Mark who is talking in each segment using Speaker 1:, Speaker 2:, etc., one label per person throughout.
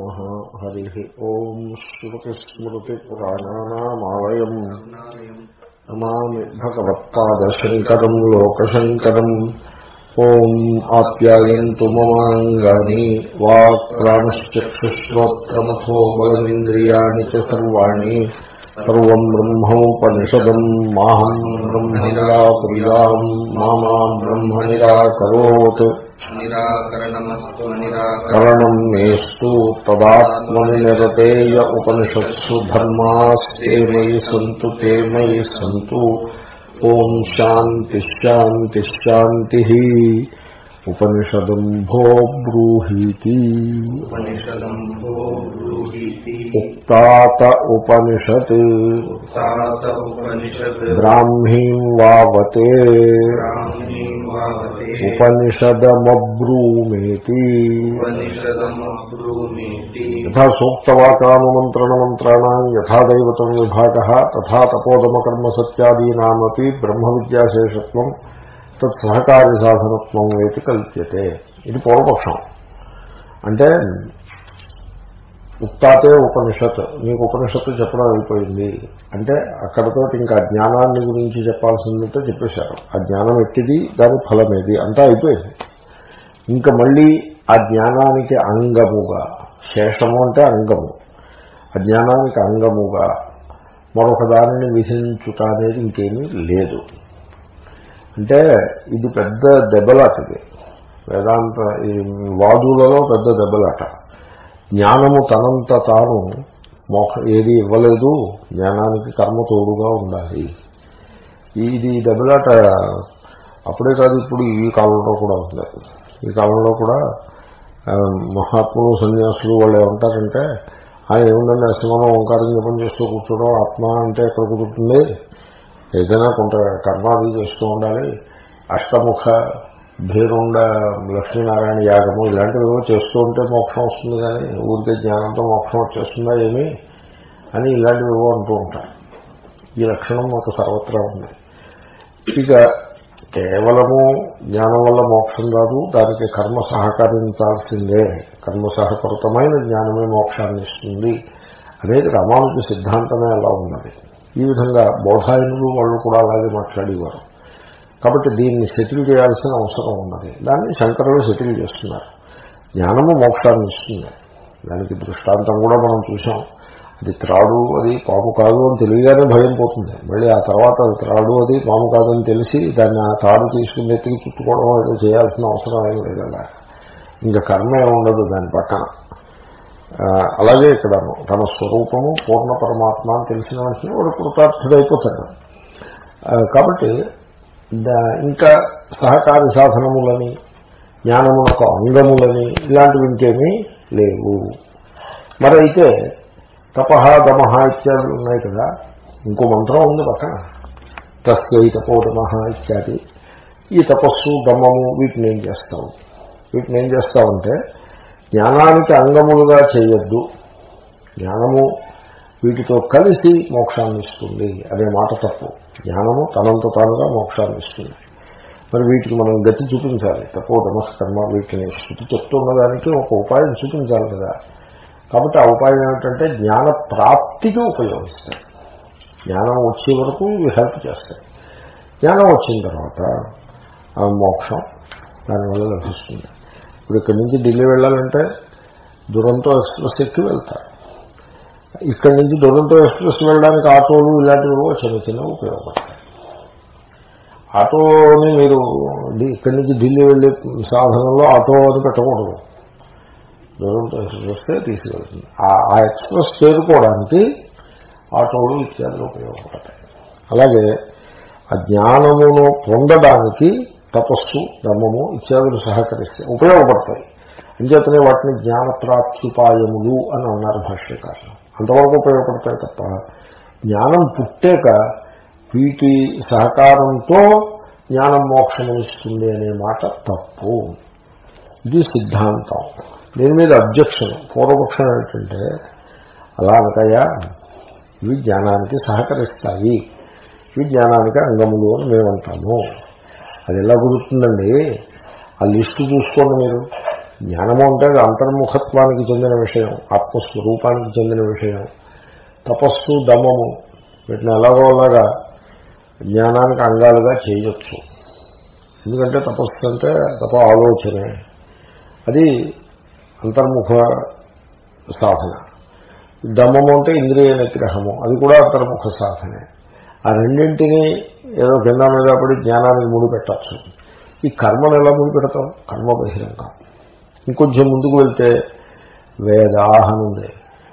Speaker 1: నమ హరి ఓం శ్రుతిస్మృతిపురాణానామాలయం నమామి భగవత్పాదశంకరం లోకశంకరం ఓం ఆప్యాయంతు మమాంగాని వాక్ ప్రాణశ్చక్షుశ్రోత్రమథో బలమింద్రియాణి చ సర్వాణి సర్వం బ్రహ్మోపనిషదం మాహం బ్రహ్మ నిరాకుర్యాం మామా బ్రహ్మ నిరాకరోత్
Speaker 2: నిరాకరణమస్తు నిరాకరణ
Speaker 1: కరణం మేస్తు తదాత్మని నిరతేయ ఉపనిషత్సు ధర్మాస్తే మయి సంతు తే మయి సంతు ఓం శాంతి శాంతి శాంతి ఉపనిషదం భో బ్రూహీతి ఉక్తాత ఉపనిషత్. బ్రాహ్మీం వావతే. ఉపనిషదమబ్రూమేతి. యథా సూక్తవాకానుమంత్రణ మంత్రాణం యథాదైవతం విభాగ తథా తపోదమకర్మ సత్యాదీనామపి బ్రహ్మ విద్యాశేషత్వం తత్సహకారి సాధనత్వం అయితే కల్ప్యతే. ఇది పూర్వపక్షం. అంటే ఉత్తాతే ఉపనిషత్ మీకు ఉపనిషత్తు చెప్పడం అయిపోయింది. అంటే అక్కడతో ఇంకా జ్ఞానాన్ని గురించి చెప్పాల్సిందంటే చెప్పేశారు. ఆ జ్ఞానం ఎట్టిది? దాని ఫలమేది? అంతా అయిపోయింది. ఇంకా మళ్ళీ ఆ జ్ఞానానికి అంగముగా శేషము అంటే అంగము. ఆ జ్ఞానానికి అంగముగా మరొక దానిని విధించుట అనేది ఇంకేమీ లేదు. అంటే ఇది పెద్ద దెబ్బలాట ఇది. వేదాంత ఈ వాదులలో పెద్ద దెబ్బలాట. జ్ఞానము తనంత తాను మోక్ష ఏది ఇవ్వలేదు జ్ఞానానికి కర్మ తోడుగా ఉండాలి. ఇది దెబ్బలాట అప్పుడే కాదు ఇప్పుడు ఈ కాలంలో కూడా ఉంది. ఈ కాలంలో కూడా మహాత్ములు సన్యాసులు వాళ్ళు ఏమంటారంటే ఆయన అసలు అస్తమానం ఓంకారం జపం చేస్తూ కూర్చోవడం ఆత్మ అంటే ఎక్కడ కుదురుతుంది? ఏదైనా కొంత కర్మాది చేస్తూ ఉండాలి. అష్టముఖ భీరుండ లక్ష్మీనారాయణ యాగము ఇలాంటివి చేస్తూ ఉంటే మోక్షం వస్తుంది కానీ ఊరికే జ్ఞానంతో మోక్షం వచ్చేస్తుందా ఏమి అని ఇలాంటివి ఏవో అంటూ ఉంటారు. ఈ లక్షణం మాకు సర్వత్రా ఉంది. ఇక కేవలము జ్ఞానం వల్ల మోక్షం రాదు దానికి కర్మ సహకరించాల్సిందే. కర్మ సహకృతమైన జ్ఞానమే మోక్షాన్ని ఇస్తుంది. అనేది రామానుజ సిద్ధాంతమే అలా ఉన్నది. ఈ విధంగా బోధాయనులు వాళ్ళు కూడా అలాగే మాట్లాడేవారు. కాబట్టి దీన్ని సెటిల్ చేయాల్సిన అవసరం ఉన్నది. దాన్ని శంకరులు సెటిల్ చేస్తున్నారు. జ్ఞానము మోక్షాన్ని ఇస్తుంది. దానికి దృష్టాంతం కూడా మనం చూసాం అది త్రాడు అది పాము కాదు అని తెలియగానే భయం పోతుంది. మళ్ళీ ఆ తర్వాత అది త్రాడు అది పాము కాదని తెలిసి దాన్ని ఆ తాడు తీసుకుని ఎత్తికి చుట్టుకోవడం ఏదో చేయాల్సిన అవసరం ఏం లేదు అలా. ఇంకా కర్మ ఏముండదు ఉండదు దాని పక్కన. అలాగే ఇక్కడ తన స్వరూపము పూర్ణ పరమాత్మ అని తెలిసిన వెంటనే వాడు కృతార్థుడైపోతాడు. కాబట్టి ఇంకా సహకారి సాధనములని జ్ఞానమునకు అంగములని ఇలాంటివి ఇంకేమీ లేవు. మరి అయితే తపహ దమహ ఇత్యాదులు ఉన్నాయి కదా ఇంకో మంత్రం ఉంది పక్కన. తస్యై తపోదమహ ఇత్యాది. ఈ తపస్సు దమము వీటిని ఏం చేస్తావు? వీటిని ఏం చేస్తావంటే జ్ఞానానికి అంగములుగా చేయొద్దు. జ్ఞానము వీటితో కలిసి మోక్షాన్ని ఇస్తుంది అనే మాట తప్పు. జ్ఞానము తనంత తానుగా మోక్షాన్ని ఇస్తుంది మరి వీటికి మనం గతి చూపించాలి. తప్పో నమస్కర్మ వీటిని శృతి చెప్తున్న దానికి ఒక ఉపాయం చూపించాలి కదా. కాబట్టి ఆ ఉపాయం ఏమిటంటే జ్ఞాన ప్రాప్తికి ఉపయోగిస్తాయి. జ్ఞానం వచ్చే వరకు ఇవి హెల్ప్ చేస్తాయి. జ్ఞానం వచ్చిన తర్వాత మోక్షం దానివల్ల లభిస్తుంది. ఇప్పుడు ఇక్కడి నుంచి ఢిల్లీ వెళ్ళాలంటే దురంతో ఎక్స్ప్రెస్ ఎక్కి వెళ్తారు. ఇక్కడి నుంచి దురంతో ఎక్స్ప్రెస్ వెళ్ళడానికి ఆటోలు ఇలాంటివి కూడా చిన్న చిన్న ఉపయోగపడతాయి. ఆటోని మీరు ఇక్కడి నుంచి ఢిల్లీ వెళ్ళే సాధనంలో ఆటో అని పెట్టకూడదు. దురంతో ఎక్స్ప్రెస్ తీసుకెళ్తుంది. ఆ- ఆ ఎక్స్ప్రెస్ చేరుకోవడానికి ఆటోలు ఇత్యాదులు ఉపయోగపడతాయి. అలాగే ఆ జ్ఞానమును పొందడానికి తపస్సు ధర్మము ఇత్యాదులు సహకరిస్తాయి ఉపయోగపడతాయి. అంచేతనే వాటిని జ్ఞానప్రాప్తిపాయములు అని అన్నారు భాష్యకారులు. అంతవరకు ఉపయోగపడతాయి తప్ప జ్ఞానం పుట్టాక వీటి సహకారంతో జ్ఞానం మోక్షమిస్తుంది అనే మాట తప్పు. ఇది సిద్ధాంతం. దీని మీద అబ్జెక్షన్ పూర్వపక్షం ఏంటంటే అలా అనకయ్యా ఇవి జ్ఞానానికి సహకరిస్తాయి. ఇవి జ్ఞానానికి అంగములు అని మేమంటాము. అది ఎలా కుదురుతుందండి ఆ లిస్టు చూసుకోండి మీరు. జ్ఞానము అంటే అది అంతర్ముఖత్వానికి చెందిన విషయం ఆత్మస్వరూపానికి చెందిన విషయం. తపస్సు దమము వీటిని ఎలాగోలాగా జ్ఞానానికి అంగాలుగా చేయొచ్చు. ఎందుకంటే తపస్సు అంటే తప ఆలోచనే. అది అంతర్ముఖ సాధన. దమము అంటే ఇంద్రియ నిగ్రహము. అది కూడా అంతర్ముఖ సాధనే. ఆ రెండింటినీ ఏదో కింద మీద పడి జ్ఞానానికి ముడి పెట్టచ్చు. ఈ కర్మను ఎలా ముడి పెడతాం? కర్మ బహిరంగం ఇంకొంచెం ముందుకు వెళ్తే వేదాహం ఉంది.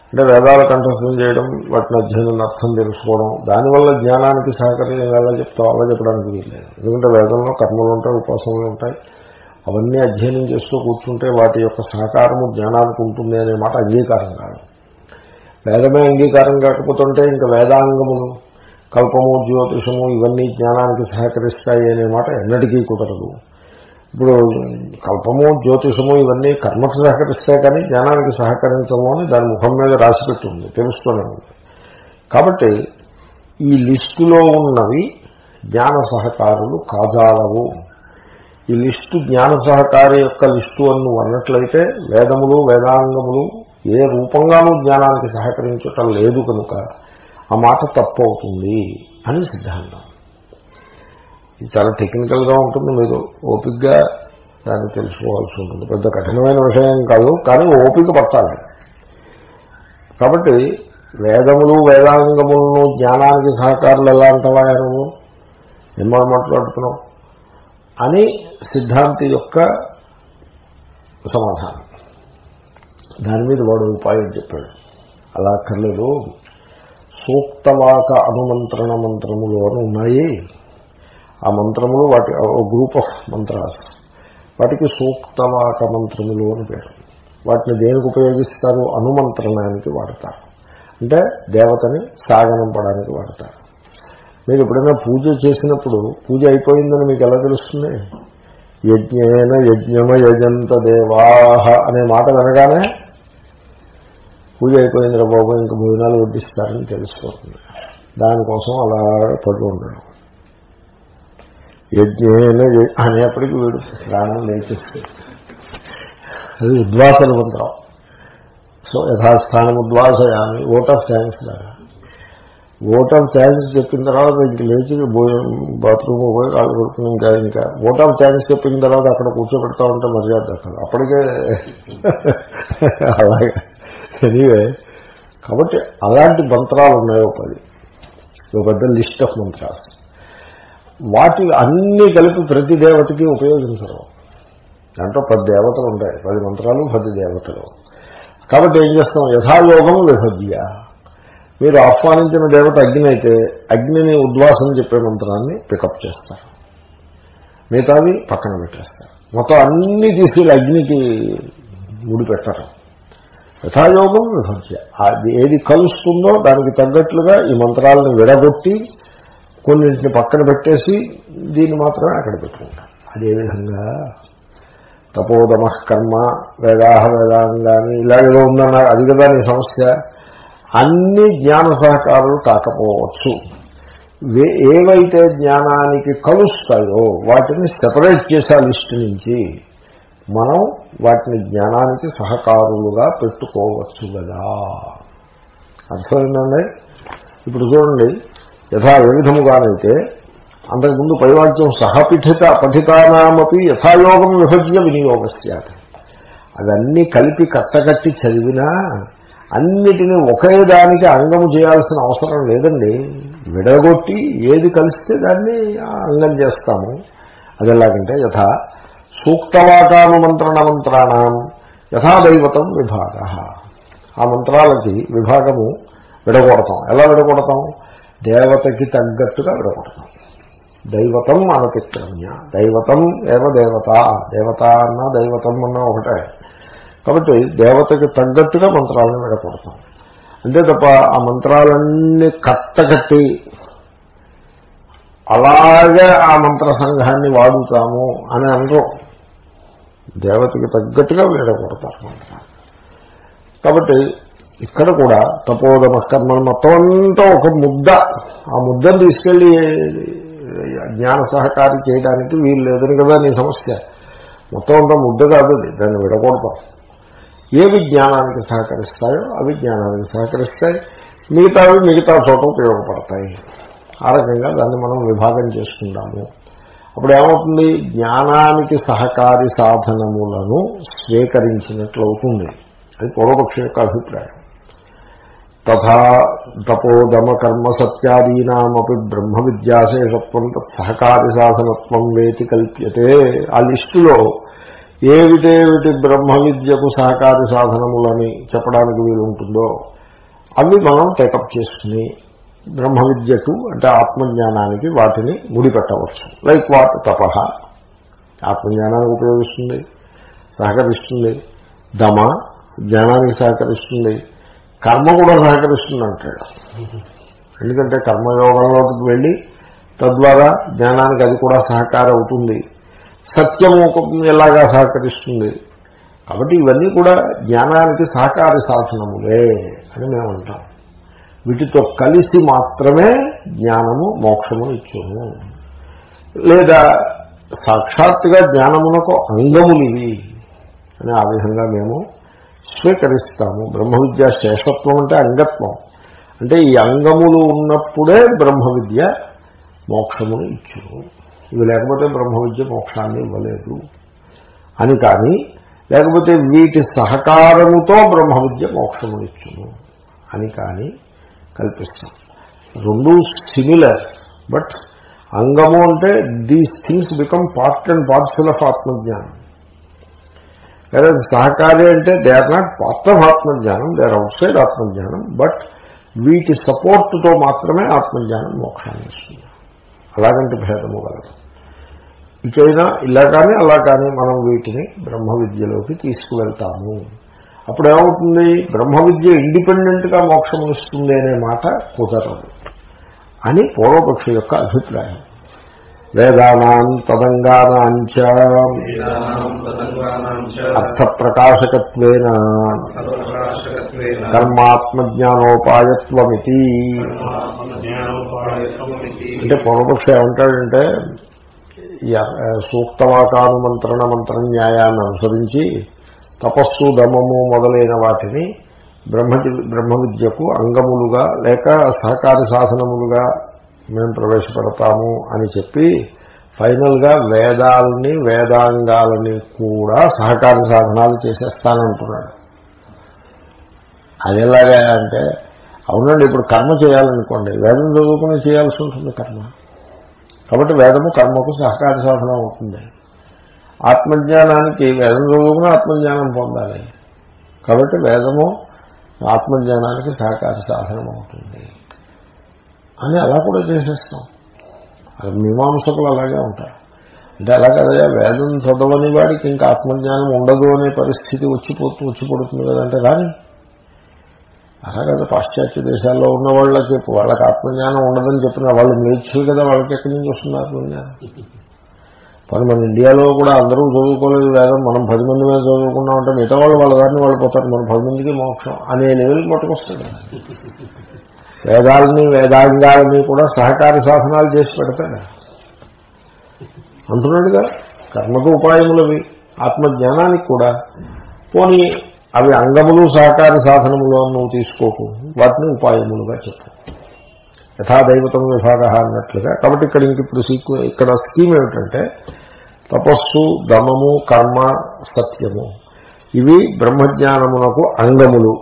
Speaker 1: అంటే వేదాల కంఠస్థం చేయడం వాటిని అధ్యయనం అర్థం తెలుసుకోవడం దానివల్ల జ్ఞానానికి సహకరించడం ఎలా చెప్తాం. అలా చెప్పడానికి వీల్లేదు ఎందుకంటే వేదంలో కర్మలు ఉంటాయి ఉపాసనలు ఉంటాయి. అవన్నీ అధ్యయనం చేస్తూ కూర్చుంటే వాటి యొక్క సహకారము జ్ఞానానికి ఉంటుంది అనే మాట అంగీకారం కాదు. వేదమే అంగీకారం కాకపోతుంటే ఇంకా వేదాంగములు కల్పము జ్యోతిషము ఇవన్నీ జ్ఞానానికి సహకరిస్తాయి అనే మాట ఎన్నటికీ కుదరదు. ఇప్పుడు కల్పము జ్యోతిషము ఇవన్నీ కర్మకు సహకరిస్తాయి కానీ జ్ఞానానికి సహకరించము అని దాని ముఖం మీద రాసిపెట్టుంది తెలుస్తూనే ఉంది. కాబట్టి ఈ లిస్టులో ఉన్నవి జ్ఞాన సహకారులు కాజాలవు. ఈ లిస్టు జ్ఞాన సహకారి యొక్క లిస్టు అని నువ్వు అన్నట్లయితే వేదములు వేదాంగములు ఏ రూపంగానూ జ్ఞానానికి సహకరించటం లేదు కనుక ఆ మాట తప్పు అవుతుంది అని సిద్ధాంతం. ఇది చాలా టెక్నికల్గా ఉంటుంది మీరు ఓపిక్గా దాన్ని తెలుసుకోవాల్సి ఉంటుంది. పెద్ద కఠినమైన విషయం కాదు కానీ ఓపిక పట్టాలి. కాబట్టి వేదములు వేదాంగములను జ్ఞానానికి సహకారులు ఎలా అంటావా నువ్వు మాట్లాడుతున్నావు అని సిద్ధాంతి యొక్క సమాధానం. దాని మీద వాడు ఉపాయం చెప్పాడు. అలా అక్కర్లేదు. సూక్తవాక అనుమంత్రణ మంత్రములు అని ఉన్నాయి. ఆ మంత్రములు వాటి గ్రూప్ ఆఫ్ మంత్రాస్ వాటికి సూక్తవాక మంత్రములు అని పేరు. వాటిని దేనికి ఉపయోగిస్తారు? అనుమంత్రణానికి వాడతారు. అంటే దేవతని సాగనంపడానికి వాడతారు. మీరు ఎప్పుడైనా పూజ చేసినప్పుడు పూజ అయిపోయిందని మీకు ఎలా తెలుస్తుంది? యజ్ఞేన యజ్ఞమ యజంత దేవాహ అనే మాట వినగానే పూజ అయిపోయింది బాబు ఇంక భోజనాలు వడ్డిస్తారని తెలిసిపోతుంది దానికోసం అలా పడి ఉండడం. యజ్ఞేన అనేప్పటికీ వీడు ప్రాణం లేచేస్తుంది అది ఉద్వాసన మంత్రం. సో యథాస్థానం ఉద్వాసయామి ఓట్ ఆఫ్ థ్యాంక్స్ లాగా. ఓట్ ఆఫ్ థ్యాంక్స్ చెప్పిన తర్వాత ఇంక లేచి బాత్రూమ్ పోయి కాళ్ళు కొడుకుని ఇంకా ఇంకా ఓట్ ఆఫ్ థ్యాంక్స్ చెప్పిన తర్వాత అక్కడ కూర్చోబెడతా ఉంటే మర్యాద అక్కడ. అప్పటికే అలాగే. ఎనీవే కాబట్టి అలాంటి మంత్రాలు ఉన్నాయో పది. ఒక పెద్ద లిస్ట్ ఆఫ్ మంత్రాలు వాటి అన్ని కలిపి ప్రతి దేవతకి ఉపయోగించరు. దాంట్లో పది దేవతలు ఉంటాయి. పది మంత్రాలు పది దేవతలు. కాబట్టి ఏం చేస్తాం? యథాయోగం విభజ్య. మీరు ఆహ్వానించిన దేవత అగ్ని అయితే అగ్నిని ఉద్వాసం చెప్పే మంత్రాన్ని పికప్ చేస్తారు. మిగతావి పక్కన పెట్టేస్తారు. మొత్తం అన్ని తీసుకెళ్ళి అగ్నికి ముడిపెట్టరు. యథాయోగం విభజ్య అది ఏది కలుస్తుందో దానికి తగ్గట్లుగా ఈ మంత్రాలను విడగొట్టి కొన్నింటిని పక్కన పెట్టేసి దీన్ని మాత్రమే అక్కడ పెట్టుకుంటాం అదేవిధంగా తపోదమ కర్మ వేదాహ వేదాంగాన్ని ఇలాగేదో ఉందన్నారు అది కదా నీ సమస్య. అన్ని జ్ఞాన సహకారాలు కాకపోవచ్చు. ఏవైతే జ్ఞానానికి కలుస్తాయో వాటిని సెపరేట్ చేసే లిస్టు నుంచి మనం వాటిని జ్ఞానానికి సహకారులుగా పెట్టుకోవచ్చు కదా. అర్థమైందండి? ఇప్పుడు చూడండి యథా ఏ విధముగానైతే అంతకుముందు పైవాక్యం సహపిఠిత పఠితానామపి యథాయోగం విభజ్య వినియోగస్యాత్. అవన్నీ కలిపి కట్టకట్టి చదివినా అన్నిటినీ ఒకే దానికి అంగము చేయాల్సిన అవసరం లేదండి. విడగొట్టి ఏది కలిస్తే దాన్ని అంగం చేస్తాము. అది ఎలాగంటే యథా సూక్తవాకానుమంత్రణ మంత్రాణం యథాదైవతం విభాగ. ఆ మంత్రాలకి విభాగము విడగొడతాం. ఎలా విడగొడతాం? దేవతకి తగ్గట్టుగా విడగొడతాం. దైవతం అనతిక్రమ్య దైవతం ఏవ దేవత? దేవత అన్న దైవతం అన్న ఒకటే. కాబట్టి దేవతకి తగ్గట్టుగా మంత్రాలను విడగొడతాం. అంతే తప్ప ఆ మంత్రాలన్నీ కట్టకట్టి అలాగే ఆ మంత్ర సంఘాన్ని వాడుతాము అని అనరు. దేవతకి తగ్గట్టుగా విడగొడతారు. కాబట్టి ఇక్కడ కూడా తపోదమ కర్మలు మొత్తం అంతా ఒక ముద్ద. ఆ ముద్దను తీసుకెళ్ళి జ్ఞాన సహకారి చేయడానికి వీలు లేదని కదా నీ సమస్య. మొత్తం అంతా ముద్ద కాదు దాన్ని విడకూడతాం ఏవి జ్ఞానానికి సహకరిస్తాయో అవి జ్ఞానానికి సహకరిస్తాయి. మిగతావి మిగతా చోట ఉపయోగపడతాయి. ఆ రకంగా దాన్ని మనం విభాగం చేసుకుందాము. అప్పుడు ఏమవుతుంది జ్ఞానానికి సహకారి సాధనములను స్వీకరించినట్లవుతుంది. అది పూర్వపక్ష యొక్క అభిప్రాయం. తథా తపోదమ కర్మ సత్యాదీనామపి బ్రహ్మ విద్యాశేషత్వం సహకారి సాధనత్వం వేతి కల్ప్యతే. ఆ లిస్టులో ఏవిటేవిటి బ్రహ్మ విద్యకు సహకారి సాధనములని చెప్పడానికి వీలుంటుందో అవి మనం టేకప్ చేసుకుని బ్రహ్మ విద్యకు అంటే ఆత్మజ్ఞానానికి వాటిని ముడిపెట్టవచ్చు. లైక్ వాట్ తప. ఆత్మజ్ఞానానికి ఉపయోగిస్తుంది. సహకరిస్తుంది. దమ జ్ఞానానికి సహకరిస్తుంది. కర్మ కూడా సహకరిస్తుంది అంటాడు. ఎందుకంటే కర్మయోగంలోకి వెళ్ళి తద్వారా జ్ఞానానికి అది కూడా సహకారం అవుతుంది సత్యము ఎలాగా సహకరిస్తుంది? కాబట్టి ఇవన్నీ కూడా జ్ఞానానికి సహకార సాధనములే అని మేము అంటాం. వీటితో కలిసి మాత్రమే జ్ఞానము మోక్షము ఇచ్చును లేదా సాక్షాత్తుగా జ్ఞానమునకు అంగములివి అని ఆ విధంగా మేము స్వీకరిస్తాము. బ్రహ్మ విద్య శేషత్వం అంటే అంగత్వం. అంటే ఈ అంగములు ఉన్నప్పుడే బ్రహ్మ విద్య మోక్షమును ఇచ్చును. ఇవి లేకపోతే బ్రహ్మ విద్య మోక్షాన్ని ఇవ్వలేదు అని కానీ లేకపోతే వీటి సహకారముతో బ్రహ్మ విద్య మోక్షమునిచ్చును అని కానీ కల్పిస్తాం. రెండు సిమిలర్ బట్ అంగము అంటే these things become part and parcel of ఆత్మజ్ఞానం. లేదా సహకారి అంటే they are not part of ఆత్మజ్ఞానం దే ఆర్ అవుట్ సైడ్ ఆత్మజ్ఞానం బట్ వీటి సపోర్ట్తో మాత్రమే ఆత్మజ్ఞానం మోక్షాన్ని ఇస్తుంది. అలాగంటే భేదము కలదు. ఇకైనా ఇలా కానీ అలా కానీ మనం వీటిని బ్రహ్మ విద్యలోకి తీసుకువెళ్తాము. అప్పుడు ఏమవుతుంది బ్రహ్మ విద్య ఇండిపెండెంట్గా మోక్షం ఇస్తుంది అనే మాట కుదరదు. అని పూర్వపక్షి యొక్క అభిప్రాయం. వేదానాం తదంగానాంచ అర్థ ప్రకాశకత్వేన
Speaker 2: అర్థప్రకాశకత్వేన
Speaker 1: కర్మాత్మజ్ఞానోపాయత్వమితి.
Speaker 2: జ్ఞానోపాయత్వమితి
Speaker 1: అంటే పూర్వపక్షం ఏమంటాడంటే సూక్తవాకానుమంత్రణ మంత్ర న్యాయాన్ని అనుసరించి తపస్సు దమము మొదలైన వాటిని బ్రహ్మ బ్రహ్మ విద్యకు అంగములుగా లేక సహకార సాధనములుగా మేము ప్రవేశపెడతాము అని చెప్పి ఫైనల్గా వేదాలని వేదాంగాలని కూడా సహకార సాధనాలు చేసేస్తానంటున్నాడు. అది ఎలాగా అంటే అవునండి ఇప్పుడు కర్మ చేయాలనుకోండి వేదం చదువుకుని చేయాల్సి ఉంటుంది కర్మ. కాబట్టి వేదము కర్మకు సహకార సాధన అవుతుంది. ఆత్మజ్ఞానానికి వేదం చదువుకుని ఆత్మజ్ఞానం పొందాలి. కాబట్టి వేదము ఆత్మజ్ఞానానికి సహకార సాధనం అవుతుంది. అని అలా కూడా చేసేస్తాం. అది మీమాంసకులు అలాగే ఉంటారు. అంటే అలా కదయా వేదం చదవని వాడికి ఇంకా ఆత్మజ్ఞానం ఉండదు అనే పరిస్థితి వచ్చిపోతూ వచ్చిపడుతుంది కదంటే రాని. అలా కదా పాశ్చాత్య దేశాల్లో ఉన్న వాళ్ళకి వాళ్ళకి ఆత్మజ్ఞానం ఉండదని చెప్పిన వాళ్ళు నేర్చులు కదా వాళ్ళకి ఎక్కడి నుంచి వస్తుంది ఆత్మజ్ఞానం? మరి మన ఇండియాలో కూడా అందరూ చదువుకోలేదు వేదం మనం పది మంది మీద చదువుకున్నామంటే మిగతా వాళ్ళు వాళ్ళ దారిని వాళ్ళు పోతారు. మన పది మందికి మోక్షం అనే లెవెల్కి పట్టుకొస్తుంది వేదాలని వేదాంగాలని కూడా సహకార సాధనాలు చేసి పెడతాడు. అంటున్నాడుగా కర్మకు ఉపాయములవి ఆత్మజ్ఞానానికి కూడా. పోనీ అవి అంగములు సహకార సాధనములు నువ్వు తీసుకోకు. వాటిని ఉపాయములుగా చెప్పు. యథాదైవతం విభాగ అన్నట్లుగా. కాబట్టి ఇక్కడ ఇంక ఇప్పుడు సీక్వ ఇక్కడ స్కీమ్ ఏమిటంటే తపస్సు దమము కర్మ సత్యము. ఇవి బ్రహ్మజ్ఞానమునకు అంగములు.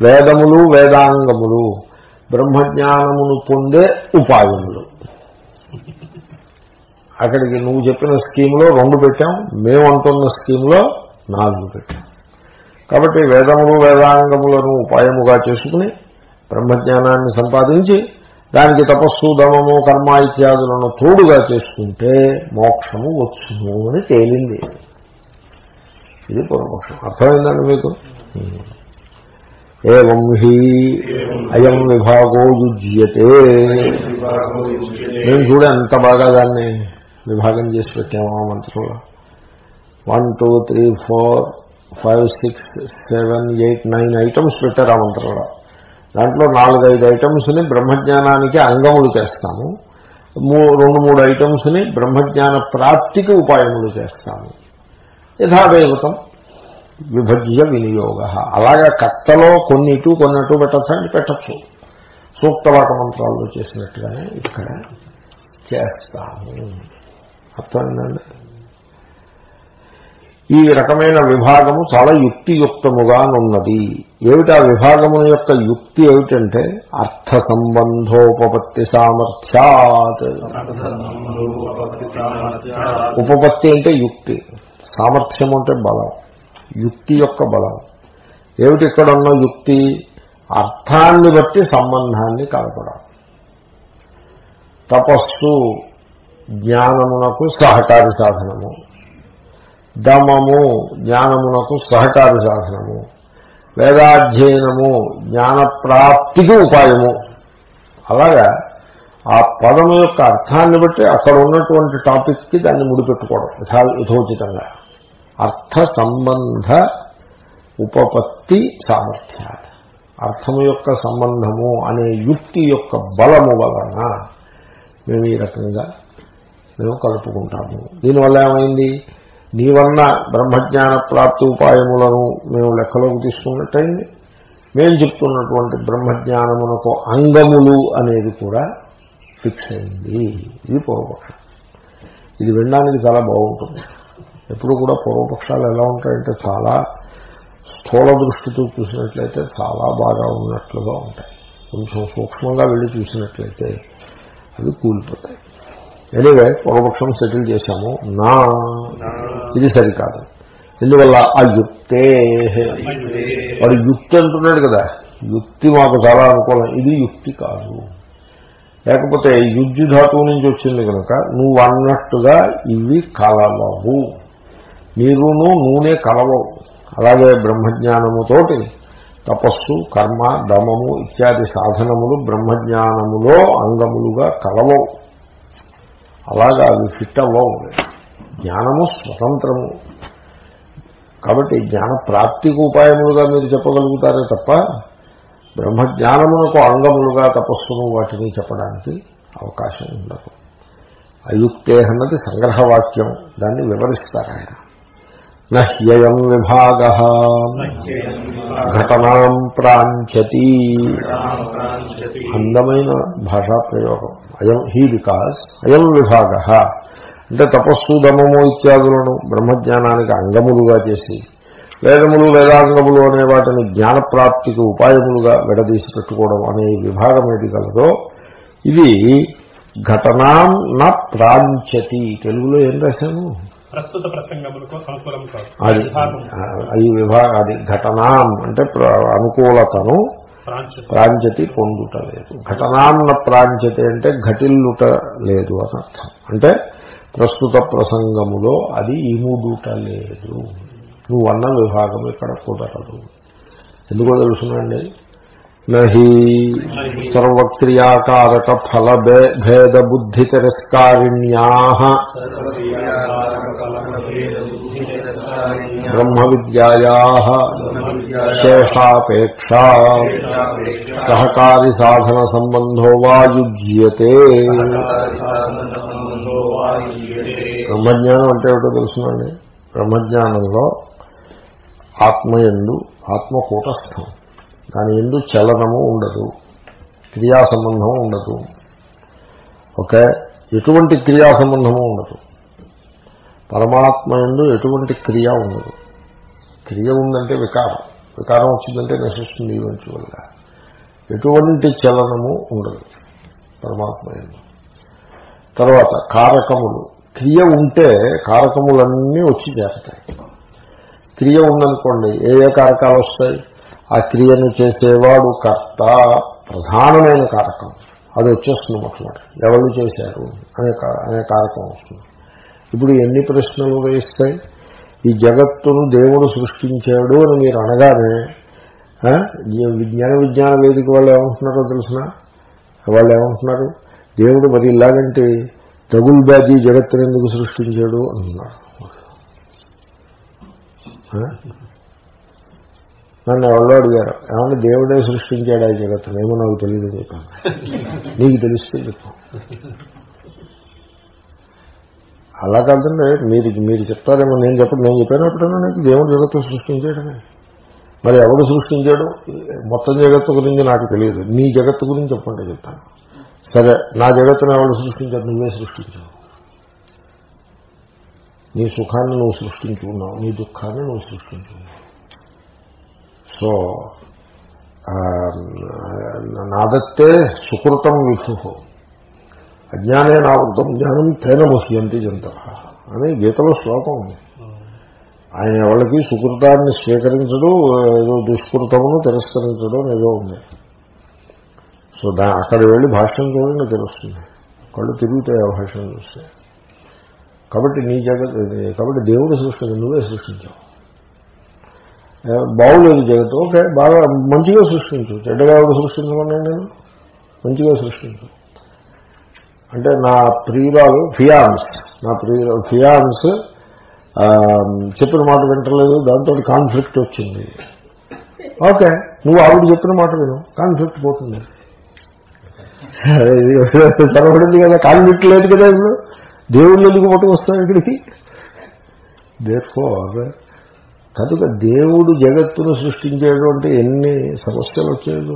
Speaker 1: వేదములు వేదాంగములు. బ్రహ్మజ్ఞానమును పొందే ఉపాయములు. అక్కడికి నువ్వు చెప్పిన స్కీమ్లో రెండు పెట్టాం మేము అంటున్న స్కీమ్లో నాలుగు పెట్టాం. కాబట్టి వేదములు వేదాంగములను ఉపాయముగా చేసుకుని బ్రహ్మజ్ఞానాన్ని సంపాదించి దానికి తపస్సు దమము కర్మ ఇత్యాదులను తోడుగా చేసుకుంటే మోక్షము వచ్చును అని తేలింది. ఇది పూర్వపక్షం. అర్థమైందండి మీకు? ఏం హి అయం విభాగో యుజ్యతే. మేము చూడ ఎంత బాగా దాన్ని విభాగం చేసి పెట్టాము ఆ మంత్రంలో. One two three four five six seven eight nine items పెట్టారు ఆ మంత్రంలో. దాంట్లో నాలుగైదు ఐటమ్స్ని బ్రహ్మజ్ఞానానికి అంగములు చేస్తాము. మూ- రెండు మూడు ఐటమ్స్ని బ్రహ్మజ్ఞాన ప్రాప్తికి ఉపాయములు చేస్తాము. యథాదేవతం విభజ్య వినియోగ. అలాగా కట్టలో కొన్ని ఇటు కొన్ని అటు పెట్టచ్చండి పెట్టచ్చు. సూక్తవాక మంత్రాల్లో చేసినట్టుగానే ఇక్కడ చేస్తాము. అర్థమైందండి ఈ రకమైన విభాగము చాలా యుక్తియుక్తముగానున్నది. ఏమిటి ఆ విభాగము యొక్క యుక్తి ఏమిటంటే అర్థ సంబంధోపపత్తి సామర్థ్యాత్. ఉపపత్తి అంటే యుక్తి. సామర్థ్యం అంటే బలం. యుక్తి యొక్క బలం. ఏమిటి ఇక్కడ ఉన్న యుక్తి? అర్థాన్ని బట్టి సంబంధాన్ని కలపడం. తపస్సు జ్ఞానమునకు సహకారి సాధనము. దమము జ్ఞానమునకు సహకారి సాధనము. వేదాధ్యయనము జ్ఞానప్రాప్తికి ఉపాయము. అలాగా ఆ పదము యొక్క అర్థాన్ని బట్టి అక్కడ ఉన్నటువంటి టాపిక్కి దాన్ని ముడిపెట్టుకోవడం యథా యథోచితంగా. అర్థ సంబంధ ఉపపత్తి సామర్థ్యాలు. అర్థము యొక్క సంబంధము అనే యుక్తి యొక్క బలము వలన మేము ఈ రకంగా మేము కలుపుకుంటాము. దీనివల్ల ఏమైంది? నీ వలన బ్రహ్మజ్ఞాన ప్రాప్తి ఉపాయములను మేము లెక్కలోకి తీసుకున్నట్టయింది. మేము చెప్తున్నటువంటి బ్రహ్మజ్ఞానమునకు అంగములు అనేది కూడా ఫిక్స్ అయింది. ఇది పూర్వపక్షం. ఇది వినడానికి చాలా బాగుంటుంది. ఎప్పుడు కూడా పూర్వపక్షాలు ఎలా ఉంటాయంటే చాలా స్థూల దృష్టితో చూసినట్లయితే చాలా బాగా ఉన్నట్లుగా ఉంటాయి. కొంచెం సూక్ష్మంగా వెళ్ళి చూసినట్లయితే అవి కూలిపోతాయి. ఎనివే పూర్వపక్షం సెటిల్ చేశాము. నా ఇది సరికాదు. ఎందువల్ల? ఆ యుక్తే. వాడు యుక్తి అంటున్నాడు కదా. యుక్తి మాకు చాలా అనుకూలం. ఇది యుక్తి కాదు. లేకపోతే యుద్ధి ధాతువు నుంచి వచ్చింది కనుక నువ్వు అన్నట్టుగా ఇవి కలవవు. నీరును నూనె కలవవు. అలాగే బ్రహ్మజ్ఞానముతోటి తపస్సు కర్మ దమము ఇత్యాది సాధనములు బ్రహ్మజ్ఞానములో అంగములుగా కలవవు. అలాగా అవి ఫిట్ అవ్వవు. జ్ఞానము స్వతంత్రము. కాబట్టి జ్ఞాన ప్రాప్తికి ఉపాయములుగా మీరు చెప్పగలుగుతారే తప్ప బ్రహ్మజ్ఞానమునకు అంగములుగా తపస్సును వాటిని చెప్పడానికి అవకాశం ఉండదు. అయుక్తే అన్నది సంగ్రహవాక్యం దాన్ని వివరిస్తారు ఆయన. నహ్యయం విభాగ. ఘటనాం ప్రాంచతి అందమైన భాషా ప్రయోగం. అయం హీ బికాస్ అయం విభాగ. అంటే తపస్సు దమము ఇత్యాదులను బ్రహ్మజ్ఞానానికి అంగములుగా చేసి వేదములు వేదాంగములు అనే వాటిని జ్ఞానప్రాప్తికి ఉపాయములుగా విడదీసి పెట్టుకోవడం అనే విభాగం ఏది కలదో ఇది ఘటనాం న ప్రాంచతి తెలుగులో ఏం రాశాను
Speaker 3: ప్రస్తుత ప్రసంగములకు కాదు. విభాగం.
Speaker 1: ఈ విభాగం అది ఘటనాం అంటే అనుకూలతను
Speaker 3: ప్రాంచం
Speaker 1: ప్రాంచతి పొందుట లేదు. ఘటనాన్న ప్రాంచతి అంటే ఘటిల్లుట లేదు అని అర్థం. అంటే ప్రస్తుత ప్రసంగములో అది ఇముడుట లేదు. నువ్వు అన్న విభాగం ఇక్కడ కుదరదు. ఎందుకో తెలుసునండి? నహి సర్వక్రియాకారక ఫల భేద బుద్ధి తిరస్కారిణ్యా బ్రహ్మ విద్యాయా శేషాపేక్ష సహకారి సాధన సంబంధో వా యుజ్యతే బ్రహ్మజ్ఞానం అంటే ఏమిటో తెలుసునండి? బ్రహ్మజ్ఞానంలో ఆత్మయందు ఆత్మ కూటస్థం దాని ఎందు చలనము ఉండదు. క్రియా సంబంధం ఉండదు. ఓకే? ఎటువంటి క్రియా సంబంధము ఉండదు. పరమాత్మ ఎందు ఎటువంటి క్రియ ఉండదు. క్రియ ఉందంటే వికారం. వికారం వచ్చిందంటే నశిస్తుంది ఈవెంచువల్గా ఎటువంటి చలనము ఉండదు పరమాత్మ ఎందు. తర్వాత కారకములు. క్రియ ఉంటే కారకములన్నీ వచ్చి చేస్తాయి క్రియ ఉందనుకోండి ఏ ఏ కారకాలు వస్తాయి? ఆ క్రియను చేసేవాడు కర్త ప్రధానమైన కారకం. అది వచ్చేస్తుంది మొట్టమొదటి. ఎవరు చేశారు? అనే కా- అనే కారకం వస్తుంది. ఇప్పుడు ఎన్ని ప్రశ్నలు వేస్తాయి ఈ జగత్తును దేవుడు సృష్టించాడు అని మీరు అనగానే విజ్ఞాన విజ్ఞాన వేదిక వాళ్ళు ఏమంటున్నారో తెలిసిన? వాళ్ళు ఏమంటున్నారు? దేవుడు మరి ఇలాగంటే తగులు బ్యాధి జగత్తును ఎందుకు సృష్టించాడు? అంటున్నారు. నన్ను ఎవరో అడిగారు ఏమన్నా దేవుడే సృష్టించాడు ఆ జగత్తును? ఏమో నాకు తెలియదు చెప్పాను నీకు తెలిస్తే చెప్పు. అలా కాదండి మీరు మీరు చెప్తారేమో నేను చెప్పండి నేను చెప్పినప్పుడైనా నీకు దేవుడు జగత్తు సృష్టించాడని. మరి ఎవడు సృష్టించాడు? మొత్తం జగత్తు గురించి నాకు తెలియదు. నీ జగత్తు గురించి చెప్పండి చెప్తాను. సరే నా జగత్తును ఎవడు సృష్టించాడు? నువ్వే సృష్టించావు. నీ సుఖాన్ని నువ్వు సృష్టించుకున్నావు నీ దుఃఖాన్ని నువ్వు సృష్టించుకున్నావు. సో నాదత్తే సుకృతం విషు అజ్ఞానే నావృతం జ్ఞానం తేన ముహ్యంతి జంత అని గీతలో శ్లోకం ఉంది. ఆయన ఎవరికి సుకృతాన్ని స్వీకరించడు ఏదో దుష్కృతమును తిరస్కరించడం ఏదో ఉంది. సో దా అక్కడ వెళ్ళి భాష్యం చూడండి తెలుస్తుంది. కళ్ళు తిరుగుతాయి ఆ భాష్యం చూస్తే. కాబట్టి నీ జగత్ కాబట్టి దేవుడు సృష్టి నువ్వే సృష్టించావు. బాగులేదు జగత్ ఓకే బాగా మంచిగా సృష్టించు. చెడ్డగా ఎవరు సృష్టించమన్నాను నేను? మంచిగా సృష్టించు. అంటే నా ప్రియురాలు ఫియాన్స్. నా ప్రియుల ఫియాన్స్ చెప్పిన మాట వింటలేదు. దాంతో కాన్ఫ్లిక్ట్ వచ్చింది. ఓకే నువ్వు ఆవిడ చెప్పిన మాట విను. కాన్ఫ్లిక్ట్ పోతుంది. సరపడింది కదా. కాన్ఫ్లిక్ట్ లేదు కదా ఇప్పుడు. దేవుళ్ళు ఎందుకు పట్టుకొస్తాం ఇక్కడికి? దేర్ఫోర్ కనుక దేవుడు జగత్తును సృష్టించేడు అంటే ఎన్ని సమస్యలు వచ్చేది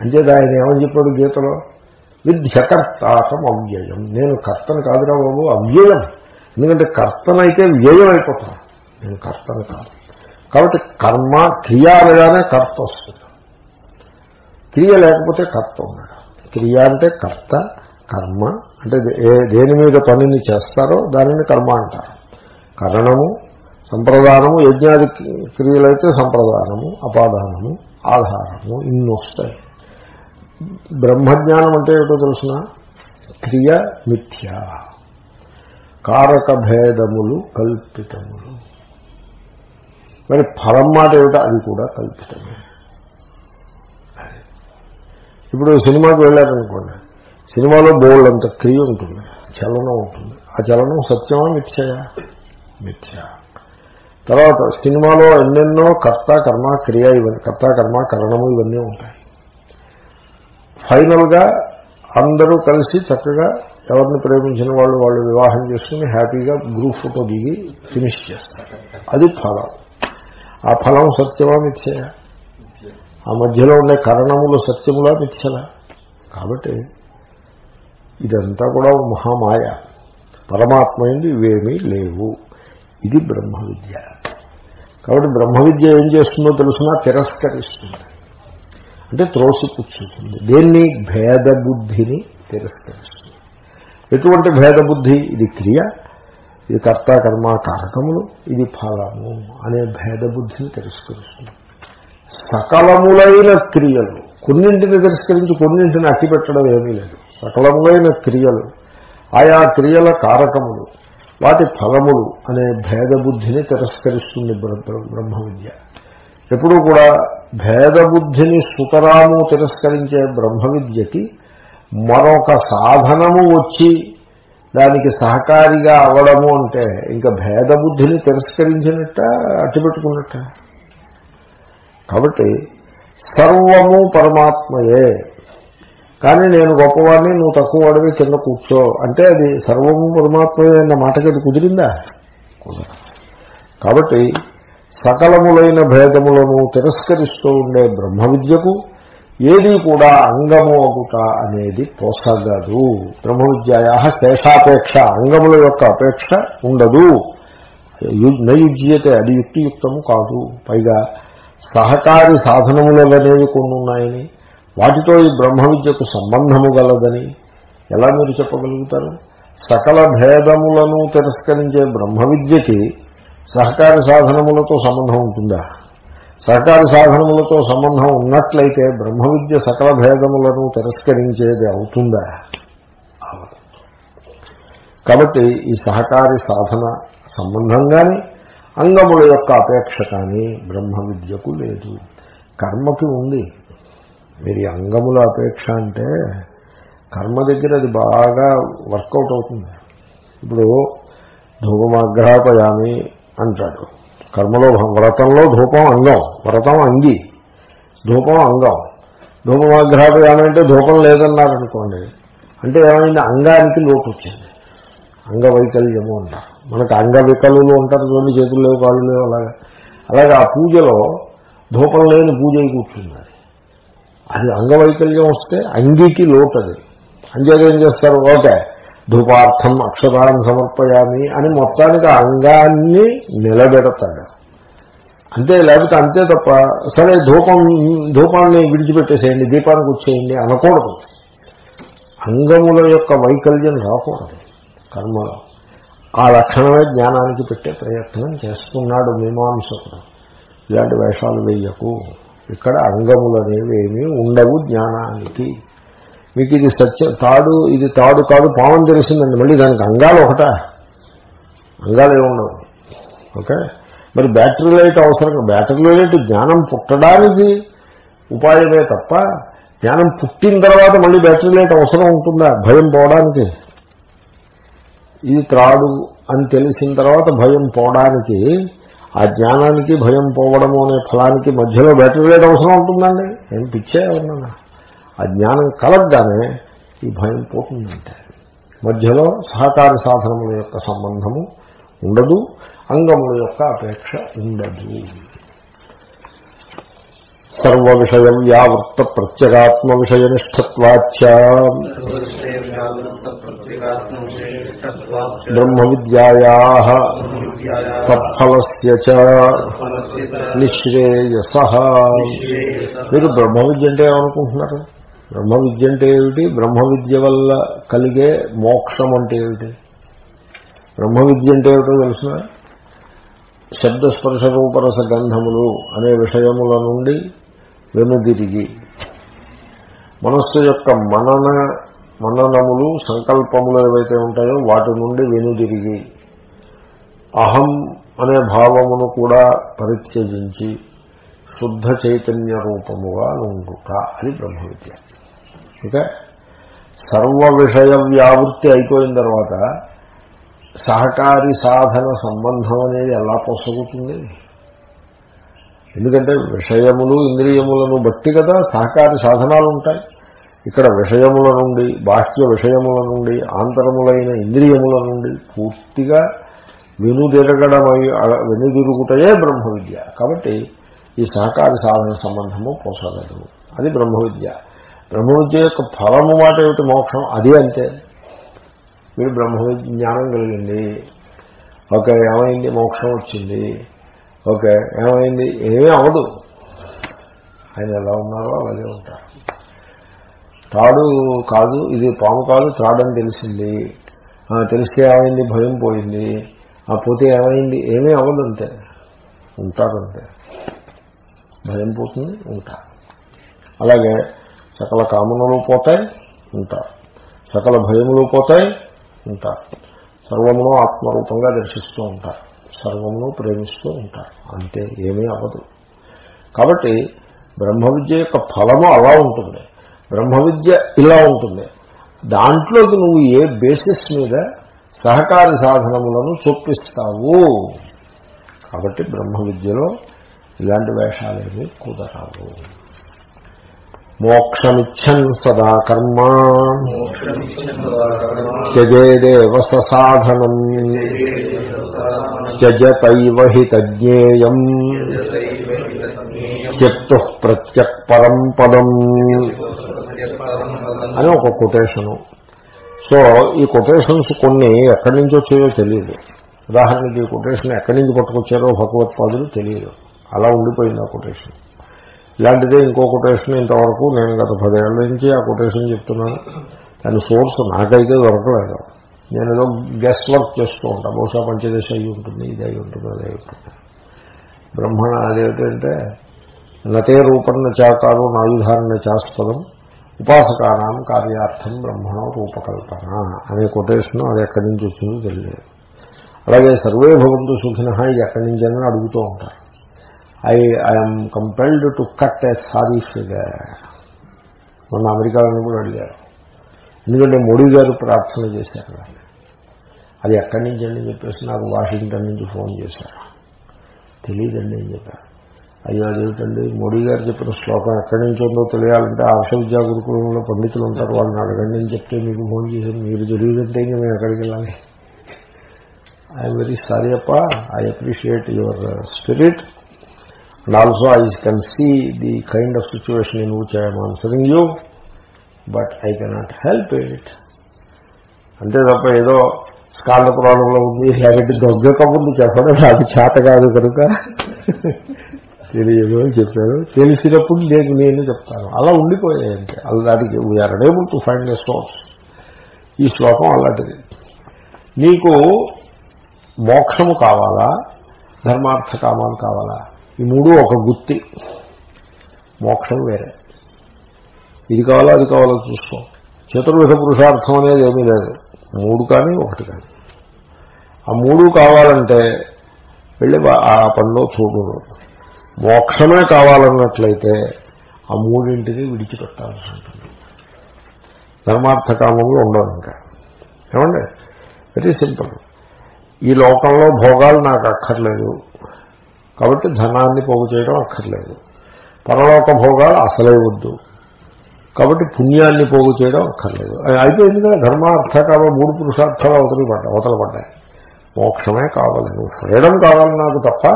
Speaker 1: అంచేది ఆయన ఏమని చెప్పాడు గీతలో? విద్యకర్తాకం అవ్యయం. నేను కర్తను కాదురా బాబు అవ్యయం. ఎందుకంటే కర్తనైతే వ్యయం అయిపోతాను నేను కర్తను కాదు. కాబట్టి కర్మ క్రియ అనగానే కర్త వస్తుంది క్రియ లేకపోతే కర్త ఉన్నాడు క్రియ అంటే కర్త కర్మ. అంటే దేని మీద పనిని చేస్తారో దానిని కర్మ అంటారు. కరణము సంప్రదానము యజ్ఞాది క్రియలైతే సంప్రదానము అపాదానము ఆధారము ఇన్ని వస్తాయి. బ్రహ్మజ్ఞానం అంటే ఏమిటో తెలుసిన? క్రియ మిథ్య. కారక భేదములు కల్పితములు. మరి ఫలం మాట ఏమిటో అది కూడా కల్పితమే. ఇప్పుడు సినిమాకి వెళ్ళారనుకోండి. సినిమాలో బోల్డ్ అంత క్రియ ఉంటుంది చలనం ఉంటుంది. ఆ చలనం సత్యమా మిథ్యయా? మిథ్య. తర్వాత సినిమాలో ఎన్నెన్నో కర్త కర్మ క్రియ ఇవన్నీ కర్త కర్మ కరణము ఇవన్నీ ఉంటాయి. ఫైనల్గా అందరూ కలిసి చక్కగా ఎవరిని ప్రేమించిన వాళ్ళు వాళ్ళు వివాహం చేసుకుని హ్యాపీగా గ్రూప్ ఫోటో దిగి ఫినిష్ చేస్తారు. అది ఫలం. ఆ ఫలం సత్యమా మిథ్యయా? ఆ మధ్యలో ఉండే కరణములు సత్యములా మిథ్యలా? కాబట్టి ఇదంతా కూడా మహామాయ. పరమాత్మ ఇవేమీ లేవు. ఇది బ్రహ్మ విద్య కాబట్టి బ్రహ్మ విద్య ఏం చేస్తుందో తెలుసునా? తిరస్కరిస్తుంది. అంటే త్రోసిపుచ్చుతుంది దేన్ని? భేద బుద్ధిని తిరస్కరిస్తుంది. ఎటువంటి భేద బుద్ధి ఇది క్రియ ఇది కర్త కర్మ కారకములు ఇది ఫలము అనే భేద బుద్ధిని తిరస్కరిస్తుంది. సకలములైన క్రియలు కొన్నింటిని తిరస్కరించి కొన్నింటిని అట్టిపెట్టడం ఏమీ లేదు. సకలములైన క్రియలు ఆయా క్రియల కారకములు వాటి ఫలములు అనే భేద బుద్ధిని తిరస్కరిస్తుంది బ్రహ్మ విద్య ఎప్పుడూ కూడా భేద బుద్ధిని సుతరాము తిరస్కరించే బ్రహ్మ విద్యకి మరొక సాధనము వచ్చి దానికి సహకారిగా అవ్వడము అంటే ఇంకా భేద బుద్ధిని తిరస్కరించినట్ట అట్టిపెట్టుకున్నట్ట కాబట్టి సర్వము పరమాత్మయే. కానీ నేను గొప్పవాడిని నువ్వు తక్కువ వాడివి కింద కూర్చో. అంటే అది సర్వము పరమాత్మయే అన్న మాటకి అది కుదిరిందా? కాబట్టి సకలములైన భేదములను తిరస్కరిస్తూ ఉండే బ్రహ్మ విద్యకు ఏది కూడా అంగము అగుట అనేది పోసగదు బ్రహ్మ విద్యాయా శేషాపేక్ష అంగముల యొక్క అపేక్ష ఉండదు. నయుజ్యతే అది యుక్తియుక్తము కాదు. పైగా సహకారి సాధనములు అనేవి కొన్ని ఉన్నాయని వాటితో ఈ బ్రహ్మ విద్యకు సంబంధము గలదని ఎలా మీరు చెప్పగలుగుతారు? సకల భేదములను తిరస్కరించే బ్రహ్మ విద్యకి సహకార సాధనములతో సంబంధం ఉంటుందా? సహకార సాధనములతో సంబంధం ఉన్నట్లయితే బ్రహ్మ విద్య సకల భేదములను తిరస్కరించేది అవుతుందా? కాబట్టి ఈ సహకారి సాధన సంబంధం కానీ అంగముల యొక్క అపేక్ష కానీ బ్రహ్మ విద్యకు లేదు. కర్మకి ఉంది. మీరు ఈ అంగముల అపేక్ష అంటే కర్మ దగ్గర అది బాగా వర్కౌట్ అవుతుంది. ఇప్పుడు ధూపమాగ్రహపయామి అంటాడు. కర్మలో వ్రతంలో ధూపం అంగం వ్రతం అంగి ధూపం అంగం. ధూపమాగ్రహపయామి అంటే ధూపం లేదన్నారనుకోండి అంటే ఏమైంది? అంగానికి లోటు వచ్చింది అంగవైకల్యము అంటారు. మనకు అంగవికలు ఉంటారు చూడండి చేతులు లేవు కాళ్ళు లేవు అలాగా. అలాగే ఆ పూజలో ధూపం లేని పూజ అయి అది అంగవైకల్యం వస్తే అంగీకి లోటు అది. అంచేది ఏం చేస్తారు? ఓకే ధూపార్థం అక్షరాన్ని సమర్పయామి అని మొత్తానికి ఆ అంగాన్ని నిలబెడతాడు. అంతే లేకపోతే అంతే తప్ప సరే ధూపం ధూపాన్ని విడిచిపెట్టేసేయండి దీపానికి వచ్చేయండి అనకూడదు. అంగముల యొక్క వైకల్యం రాకూడదు. కర్మలో ఆ లక్షణమే జ్ఞానానికి పెట్టే ప్రయత్నం చేస్తున్నాడు మీమాంసకుడు. ఇలాంటి వేషాలు వేయకు. ఇక్కడ అంగములనేవి ఏమీ ఉండవు జ్ఞానానికి. మీకు ఇది సత్య తాడు ఇది తాడు కాదు పావం తెలిసిందండి మళ్ళీ దానికి అంగాలు ఒకట? అంగాలు ఏముండవు ఓకే? మరి బ్యాటరీ లైట్ అవసరం బ్యాటరీ లైట్ జ్ఞానం పుట్టడానికి ఉపాయమే తప్ప జ్ఞానం పుట్టిన తర్వాత మళ్ళీ బ్యాటరీ లైట్ అవసరం ఉంటుందా? భయం పోవడానికి. ఇది త్రాడు అని తెలిసిన తర్వాత భయం పోవడానికి ఆ జ్ఞానానికి భయం పోవడము అనే ఫలానికి మధ్యలో బ్యాటరీ లైట్ అవసరం ఉంటుందండి. ఏం పిచ్చే ఉన్నా ఆ జ్ఞానం కలగ్గానే ఈ భయం పోతుందంటే. మధ్యలో సహకార సాధనముల యొక్క సంబంధము ఉండదు అంగముల యొక్క అపేక్ష ఉండదు. సర్వ విషయ వ్యావృత్త ప్రత్యేగాత్మ విషయనిష్టత్వాచ్య బ్రహ్మ విద్యాయా తత్ఫలస్య నిశ్రేయస. మీరు బ్రహ్మ విద్య అంటే ఏమనుకుంటున్నారు? బ్రహ్మ విద్య అంటే ఏమిటి? బ్రహ్మ విద్య వల్ల కలిగే మోక్షం అంటే ఏమిటి? బ్రహ్మ విద్య అంటే ఏమిటో తెలిసిన శబ్దస్పర్శ రూపరస గంధములు అనే విషయముల నుండి వెనుదిరిగి మనస్సు యొక్క మనన మననములు సంకల్పములు ఏవైతే ఉంటాయో వాటి నుండి వెనుదిరిగి అహం అనే భావమును కూడా పరిత్యజించి శుద్ధ చైతన్య రూపముగా ఉండుట అది బ్రహ్మ విద్య. ఓకే? సర్వ విషయ వ్యావృత్తి అయిపోయిన తర్వాత సహకారి సాధన సంబంధం అనేది ఎలా పొసగుతుంది? ఎందుకంటే విషయములు ఇంద్రియములను బట్టి కదా సహకార సాధనాలు ఉంటాయి. ఇక్కడ విషయముల నుండి బాహ్య విషయముల నుండి ఆంతరములైన ఇంద్రియముల నుండి పూర్తిగా వెనుదిరగడమై వెనుదిరుగుటయే బ్రహ్మ విద్య కాబట్టి ఈ సహకార సాధన సంబంధము పోసలేదు. అది బ్రహ్మ విద్య బ్రహ్మ విద్య యొక్క ఫలము మాట ఏమిటి? మోక్షం. అది అంతే. మీరు బ్రహ్మ జ్ఞానం కలిగింది. ఓకే ఏమైంది? మోక్షం వచ్చింది. ఓకే ఏమైంది? ఏమీ అవదు ఆయన ఎలా ఉన్నారో అలాగే ఉంటారు. తాడు కాదు ఇది పాము కాదు తాడని తెలిసింది. తెలిస్తే ఏమైంది? భయం పోయింది. ఆ పోతే ఏమైంది? ఏమీ ఉంటాను అంతే. భయం పోతుంది ఉంటారు. అలాగే సకల కామనలు పోతాయి ఉంటారు. సకల భయములు పోతాయి ఉంటారు. సర్వమును ఆత్మరూపంగా దర్శిస్తూ ఉంటారు. సర్వమును ప్రేమిస్తూ ఉంటారు. అంతే ఏమీ అవ్వదు. కాబట్టి బ్రహ్మ విద్య యొక్క ఫలము అలా ఉంటుంది. బ్రహ్మ విద్య ఇలా ఉంటుంది. దాంట్లోకి నువ్వు ఏ బేసిస్ మీద సహకార సాధనములను చొప్పిస్తావు? కాబట్టి బ్రహ్మ విద్యలో ఇలాంటి వేషాలేమీ కుదరావు. మోక్షమిచ్చన్ సదా కర్మ. త్యజేదేవ సాధనం త్యజతైవ హి తజ్ఞేయం త్యక్తు ప్రత్యక్ పరం పదం. అని ఒక కొటేషను. సో ఈ కొటేషన్స్ కొన్ని ఎక్కడి నుంచి వచ్చాయో తెలియదు. ఉదాహరణకి ఈ కొటేషన్ ఎక్కడి నుంచి పట్టుకొచ్చారో భగవత్పాదులు తెలియదు. అలా ఉండిపోయింది ఆ కొటేషన్. ఇలాంటిదే ఇంకో కొటేషన్ ఇంతవరకు నేను గత పదేళ్ళ నుంచి ఆ కొటేషన్ చెప్తున్నాను. దాని సోర్స్ నాకైతే దొరకలేదు. నేను ఏదో గెస్ట్ వర్క్ చేస్తూ ఉంటాను బహుశా పంచదశ అయి ఉంటుంది ఇది అయి ఉంటుంది అదే ఉంటుంది. బ్రహ్మణ అదేమిటంటే నతే రూపన్న చాకారు నాయుధారణ చాస్పదం ఉపాసకానం కార్యార్థం బ్రహ్మణ రూపకల్పన అనే కొటేషన్ అది ఎక్కడి నుంచి వచ్చిందో తెలియదు అలాగే సర్వే భవంతు సుఖిన ఇది ఎక్కడి నుంచి అని అడుగుతూ ఉంటారు. I I'm compelled to cut a sorry figure మొన్న అమెరికాలో కూడా అడిగారు. ఎందుకంటే మోడీ గారు ప్రార్థన చేశారు. అది ఎక్కడి నుంచి అని చెప్పేసి నాకు వాషింగ్టన్ నుంచి ఫోన్ చేశారు. తెలియదండి అని చెప్పారు. అయ్యో అదేమిటండి? మోడీ గారు చెప్పిన శ్లోకం ఎక్కడి నుంచి ఉందో తెలియాలంటే ఆశ విద్యా గురుకులంలో పండితులు ఉంటారు. వాళ్ళని అడగండి అని చెప్తే మీకు ఫోన్ చేసి మీరు తెలియదంటే ఇంకా మేము ఎక్కడికి వెళ్ళాలి? ఐఎమ్ వెరీ సారీ అప్ప. I appreciate your spirit. And also I can see the kind of situation in which I'm answering you but I cannot help it అంతే తప్ప ఏదో స్కాండ పురాణంలో ఉంది లేకపోతే దొంగ కబుర్లు చెప్పడం నాకు చేత కాదు కనుక. తెలియదు అని చెప్పారు. తెలిసినప్పుడు నేను నేను చెప్తాను. అలా ఉండిపోయాయి అంటే అలాంటికి we're unable to find a source ఈ శ్లోకం అలాంటిది. నీకు మోక్షము కావాలా? ధర్మార్థ కామాలు కావాలా? ఈ మూడు ఒక గుత్తి. మోక్షం వేరే. ఇది కావాలో అది కావాలో చూసుకో. చతుర్విధ పురుషార్థం అనేది ఏమీ లేదు. మూడు కానీ ఒకటి కానీ. ఆ మూడు కావాలంటే వెళ్ళి ఆ పనిలో చూడు. మోక్షమే కావాలన్నట్లయితే ఆ మూడింటిని విడిచిపెట్టాల్సి ఉంటుంది. ధర్మార్థ కామంలో ఉండవు ఇంకా. ఏమండి? వెరీ సింపుల్ ఈ లోకంలో భోగాలు నాకు అక్కర్లేదు. కాబట్టి ధనాన్ని పోగు చేయడం అక్కర్లేదు. పరలోక భోగాలు అసలే వద్దు. కాబట్టి పుణ్యాన్ని పోగు చేయడం అక్కర్లేదు. అయిపోయింది కదా ధర్మార్థ కావ మూడు పురుషార్థాలు అవతలి పడ్డాయి అవతల పడ్డాయి. మోక్షమే కావాలి. ఫ్రీడమ్ కావాలి నాకు తప్ప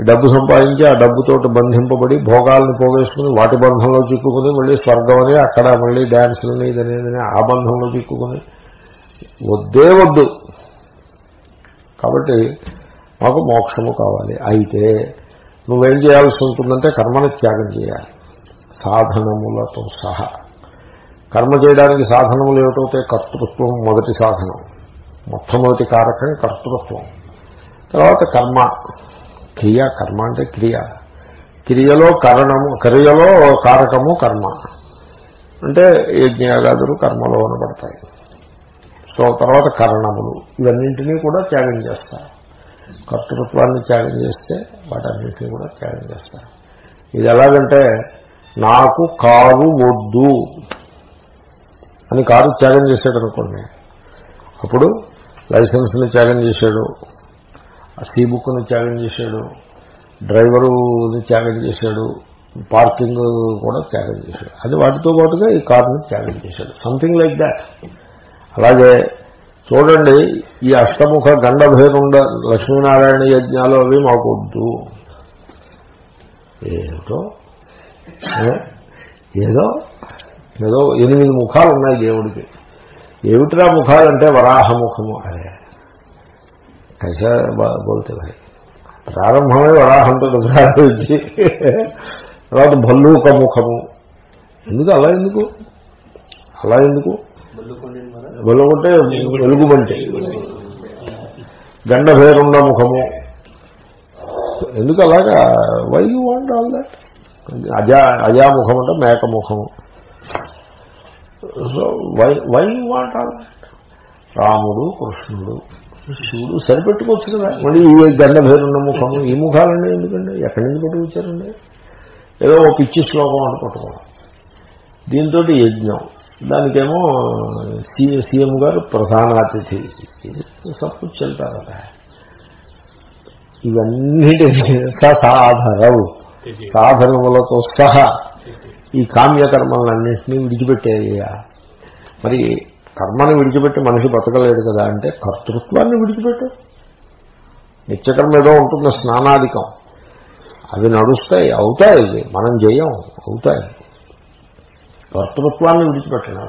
Speaker 1: ఈ డబ్బు సంపాదించి ఆ డబ్బుతోటి బంధింపబడి భోగాలను పోగేసుకుని వాటి బంధంలో చిక్కుకుని మళ్ళీ స్వర్గం అని అక్కడ మళ్ళీ డ్యాన్సులని ఇదనేదని ఆ బంధంలో చిక్కుకుని వద్దే వద్దు. కాబట్టి మాకు మోక్షము కావాలి. అయితే నువ్వేం చేయాల్సి ఉంటుందంటే కర్మని త్యాగం చేయాలి. సాధనములతో సహా. కర్మ చేయడానికి సాధనములు ఏమిటవుతాయి కర్తృత్వం మొదటి సాధనం. మొట్టమొదటి కారకం కర్తృత్వం. తర్వాత కర్మ. క్రియ కర్మ అంటే క్రియ. క్రియలో కరణము క్రియలో కారకము కర్మ. అంటే యజ్ఞాగాదులు కర్మలో అనబడతాయి. సో తర్వాత కరణములు. ఇవన్నింటినీ కూడా త్యాగం చేస్తారు. కర్తృత్వాన్ని త్యాగం చేస్తే వాటన్నింటినీ కూడా త్యాగం చేస్తారు. ఇది ఎలాగంటే నాకు కారు వద్దు అని కారు త్యాగం చేశాడు అనుకోండి. అప్పుడు లైసెన్స్ని త్యాగం చేశాడు సీ బుక్ని త్యాగం చేశాడు డ్రైవరుని త్యాగం చేశాడు పార్కింగ్ కూడా త్యాగం చేశాడు. అది వాటితో పాటుగా ఈ కారుని త్యాగం చేశాడు. Something like that. అలాగే చూడండి ఈ అష్టముఖ గండభేరుండ లక్ష్మీనారాయణ యజ్ఞాలు అవి మాకు వద్దు ఏమిటో ఏదో? ఏదో ఎనిమిది ముఖాలు ఉన్నాయి దేవుడికి. ఏమిటిరా ముఖాలంటే వరాహముఖము. అదే కైసా బోల్తే భాయ్. ప్రారంభమే వరాహంతో ప్రారంభించి. తర్వాత భల్లూక ముఖము ఎందుకు అలా ఎందుకు? అలా ఎందుకు? వెలుగుంటే వెలుగుబంటి. గండభేరుండ ముఖము. ఎందుకు అలాగా why you want all that Adha అజాముఖం అంటే మేకముఖము so why why you want all రాముడు కృష్ణుడు శివుడు సరిపెట్టుకోవచ్చు కదా. మళ్ళీ ఈ గండభేరున్న ముఖం ఈ ముఖాలండి ఎందుకండి? ఎక్కడి నుంచి పట్టుకొచ్చారండి? ఏదో ఒక పిచ్చి శ్లోకం అని పట్టుకోవడం దీంతో యజ్ఞం. దానికేమో సీఎం గారు ప్రధాన అతిథి. సప్పు చెల్తారట. ఇవన్నిటినీ సాధనవు. సాధనములతో సహా ఈ కామ్యకర్మలన్నింటినీ విడిచిపెట్టేయ్యా. మరి కర్మను విడిచిపెట్టి మనిషి బతకలేడు కదా అంటే కర్తృత్వాన్ని విడిచిపెట్టు. నిత్యకర్మ ఏదో ఉంటుంది స్నానాధికం. అవి నడుస్తాయి అవుతాయి మనం చేయం అవుతాయి. కర్తృత్వాన్ని విడిచిపెట్టడం.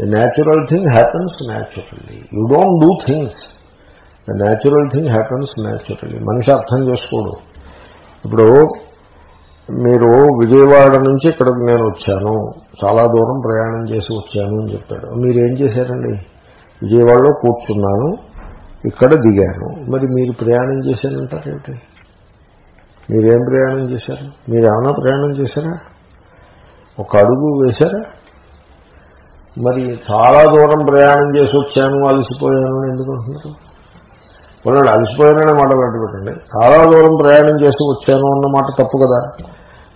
Speaker 1: The natural thing happens naturally you don't do things the natural thing happens naturally మనిషి అర్థం చేసుకోడు. ఇప్పుడు మీరు విజయవాడ నుంచి ఇక్కడికి నేను వచ్చాను. చాలా దూరం ప్రయాణం చేసి వచ్చాను అని చెప్పాడు. మీరేం చేశారండి? విజయవాడలో కూర్చున్నాను. ఇక్కడ దిగాను. మరి మీరు ప్రయాణం చేశారంటారేమిటి మీరేం ప్రయాణం చేశారు? మీరు ఏమైనా ప్రయాణం చేశారా? ఒక అడుగు వేశారా? మరి చాలా దూరం ప్రయాణం చేసి వచ్చాను అలసిపోయాను అని ఎందుకు అంటున్నారు? ఉన్నాడు అలసిపోయాననే మాట పెట్టండి. చాలా దూరం ప్రయాణం చేసి వచ్చాను అన్న మాట తప్పు కదా.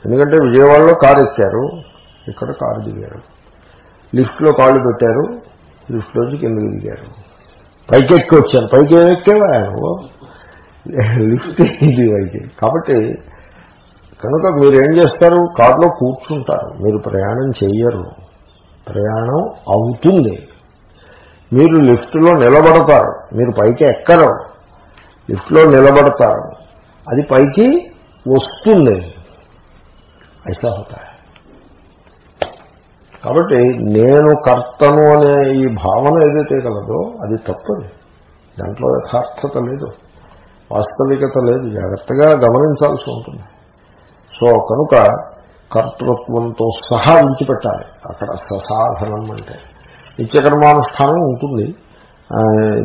Speaker 1: ఎందుకంటే విజయవాడలో కారు ఎక్కారు ఇక్కడ కారు దిగారు. లిఫ్ట్లో కాళ్ళు పెట్టారు లిఫ్ట్లోంచి కిందకి దిగారు. పైకి ఎక్కి వచ్చాను. పైకి ఏమి ఎక్కేవా? లిఫ్ట్ ఇది పైకి? కాబట్టి కనుక మీరు ఏం చేస్తారు? కారులో కూర్చుంటారు. మీరు ప్రయాణం చేయరు ప్రయాణం అవుతుంది. మీరు లిఫ్ట్లో నిలబడతారు. మీరు పైకి ఎక్కరు. లిఫ్ట్లో నిలబడతారు. అది పైకి వస్తుంది. ఐసా కాబట్టి నేను కర్తను అనే ఈ భావన ఏదైతే కలదో అది తప్పది దాంట్లో యథార్థత లేదు. వాస్తవికత లేదు. జాగ్రత్తగా గమనించాల్సి ఉంటుంది. సో కనుక కర్తృత్వంతో సహా విడిచిపెట్టాలి. అక్కడ ససాధనం అంటే. నిత్యకర్మానుష్ఠానం ఉంటుంది.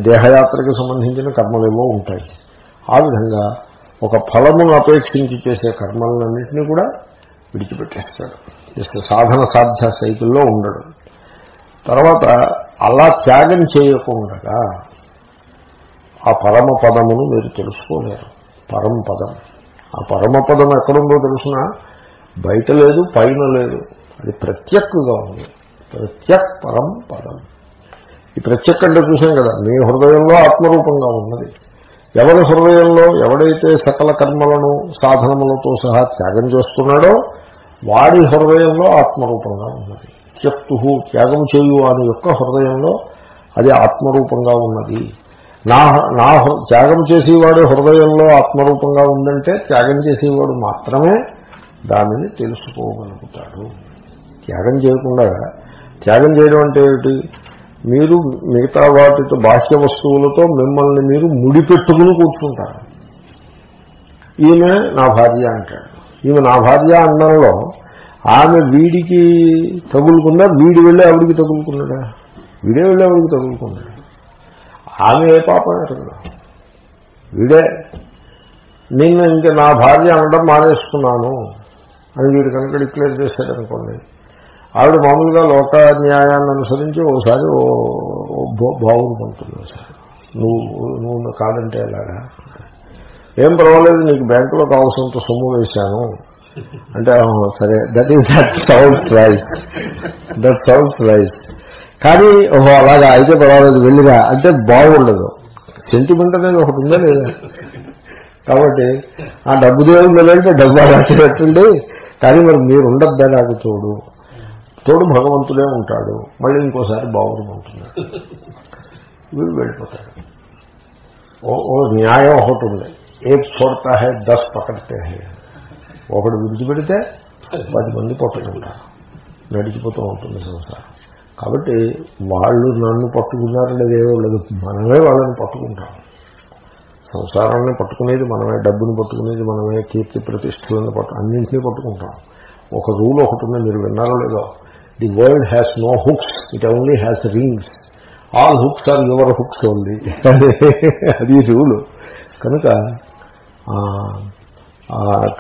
Speaker 1: దేహయాత్రకి సంబంధించిన కర్మలేవో ఉంటాయి. ఆ విధంగా ఒక ఫలమును అపేక్షించి చేసే కర్మలన్నింటినీ కూడా విడిచిపెట్టేస్తాడు. జస్ట్ సాధన సాధ్య సైకిల్లో ఉండడు. తర్వాత అలా త్యాగం చేయకుండా ఆ పరమ పదమును మీరు తెలుసుకోలేరు. పరమ పదం. ఆ పరమపదం ఎక్కడుందో తెలుసిన? బయట లేదు పైన లేదు. అది ప్రత్యక్కుగా ఉంది. ప్రత్యక్ పరం. పదం ఈ ప్రత్యక్ అంటే చూసాం కదా మీ హృదయంలో ఆత్మరూపంగా ఉన్నది. ఎవరి హృదయంలో ఎవడైతే సకల కర్మలను సాధనములతో సహా త్యాగం చేస్తున్నాడో వాడి హృదయంలో ఆత్మరూపంగా ఉన్నది. త్యక్తు త్యాగం చేయు అని యొక్క హృదయంలో అది ఆత్మరూపంగా ఉన్నది. నా నా త్యాగం చేసేవాడు హృదయంలో ఆత్మరూపంగా ఉందంటే త్యాగం చేసేవాడు మాత్రమే దానిని తెలుసుకోగలుగుతాడు. త్యాగం చేయకుండా త్యాగం చేయడం అంటే ఏమిటి? మీరు మిగతా వాటితో బాహ్య వస్తువులతో మిమ్మల్ని మీరు ముడిపెట్టుకుని కూర్చుంటారు. ఈమె నా భార్య అంటాడు. ఈమె నా భార్య అన్నంలో ఆమె వీడికి తగులుకుందా వీడి వెళ్ళి ఆవిడికి తగులుకున్నాడా? వీడే వెళ్ళి ఆవిడికి తగులుకున్నాడు. ఆమె ఏ పాపం? ఎరగదు వీడే. నిన్ను ఇంక నా భార్య అనడం మానేసుకున్నాను అని వీడు కనుక డిక్లేర్ చేశాడనుకోండి ఆవిడ మామూలుగా లోక న్యాయాన్ని అనుసరించి ఓసారి ఓ ఓ బా- బాగుంటుంది నువ్వు నువ్వు కాదంటే ఎలాగా? ఏం పర్వాలేదు నీకు బ్యాంకులో కావాల్సినంత సొమ్ము వేశాను. అంటే సరే that is that sounds rice that sounds rice కానీ ఓహో అలాగా అయితే పర్వాలేదు వెళ్ళిగా అంటే బాగుండదు. సెంటిమెంట్ అనేది ఒకటి ఉందా లేదా? కాబట్టి ఆ డబ్బు దేవుడు అంటే డబ్బు అలాంటినట్టుండి కానీ మరి మీరు ఉండద్దా నాకు తోడు? తోడు భగవంతుడే ఉంటాడు. మళ్ళీ ఇంకోసారి బాగుంటుంటున్నాడు వీడు వెళ్ళిపోతాడు. ఓ న్యాయం ఒకటి ఉంది. ఏక్ చూడతా హే దస్ పకడతే హే. ఒకడు విడిచిపెడితే పది మంది పట్టుకుంటారు నడిచిపోతూ ఉంటుంది సంసారం. కాబట్టి వాళ్ళు నన్ను పట్టుకున్నారు ఏదో లేదు. మనమే వాళ్ళని పట్టుకుంటాం. సంసారాన్ని పట్టుకునేది మనమే డబ్బుని పట్టుకునేది మనమే కీర్తి ప్రతిష్టలను పట్టు అన్నింటినీ పట్టుకుంటాం. ఒక రూల్ ఒకటి ఉంది మీరు విన్నారో లేదో. The world has no hooks it only has rings all hooks are your hooks only అది రూలు. కనుక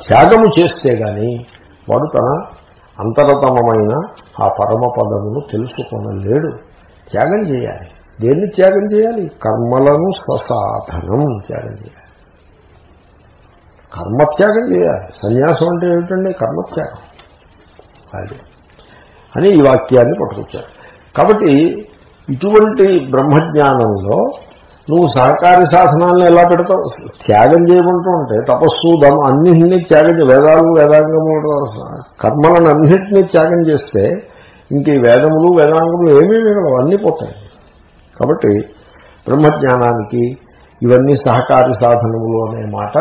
Speaker 1: త్యాగము చేస్తే కానీ వాడు తన అంతరతమమైన ఆ పరమ పదమును తెలుసుకొనలేడు. త్యాగం చేయాలి. దేన్ని త్యాగం చేయాలి? కర్మలను స్వసాధనం త్యాగం చేయాలి. కర్మత్యాగం చేయాలి. సన్యాసం అంటే ఏమిటండి? కర్మత్యాగం అది. అని ఈ వాక్యాన్ని పట్టుకొచ్చారు. కాబట్టి ఇటువంటి బ్రహ్మజ్ఞానంలో నువ్వు సహకారి సాధనాలను ఎలా పెడతావు? త్యాగం చేయమంటూ ఉంటే తపస్సు దమ అన్నింటినీ త్యాగం వేదాలు వేదాంగము కర్మలను అన్నింటినీ త్యాగం చేస్తే ఇంక ఈ వేదములు వేదాంగములు ఏమీ మిగలవు అన్నీ పోతాయి. కాబట్టి బ్రహ్మజ్ఞానానికి ఇవన్నీ సహకారి సాధనములు అనే మాట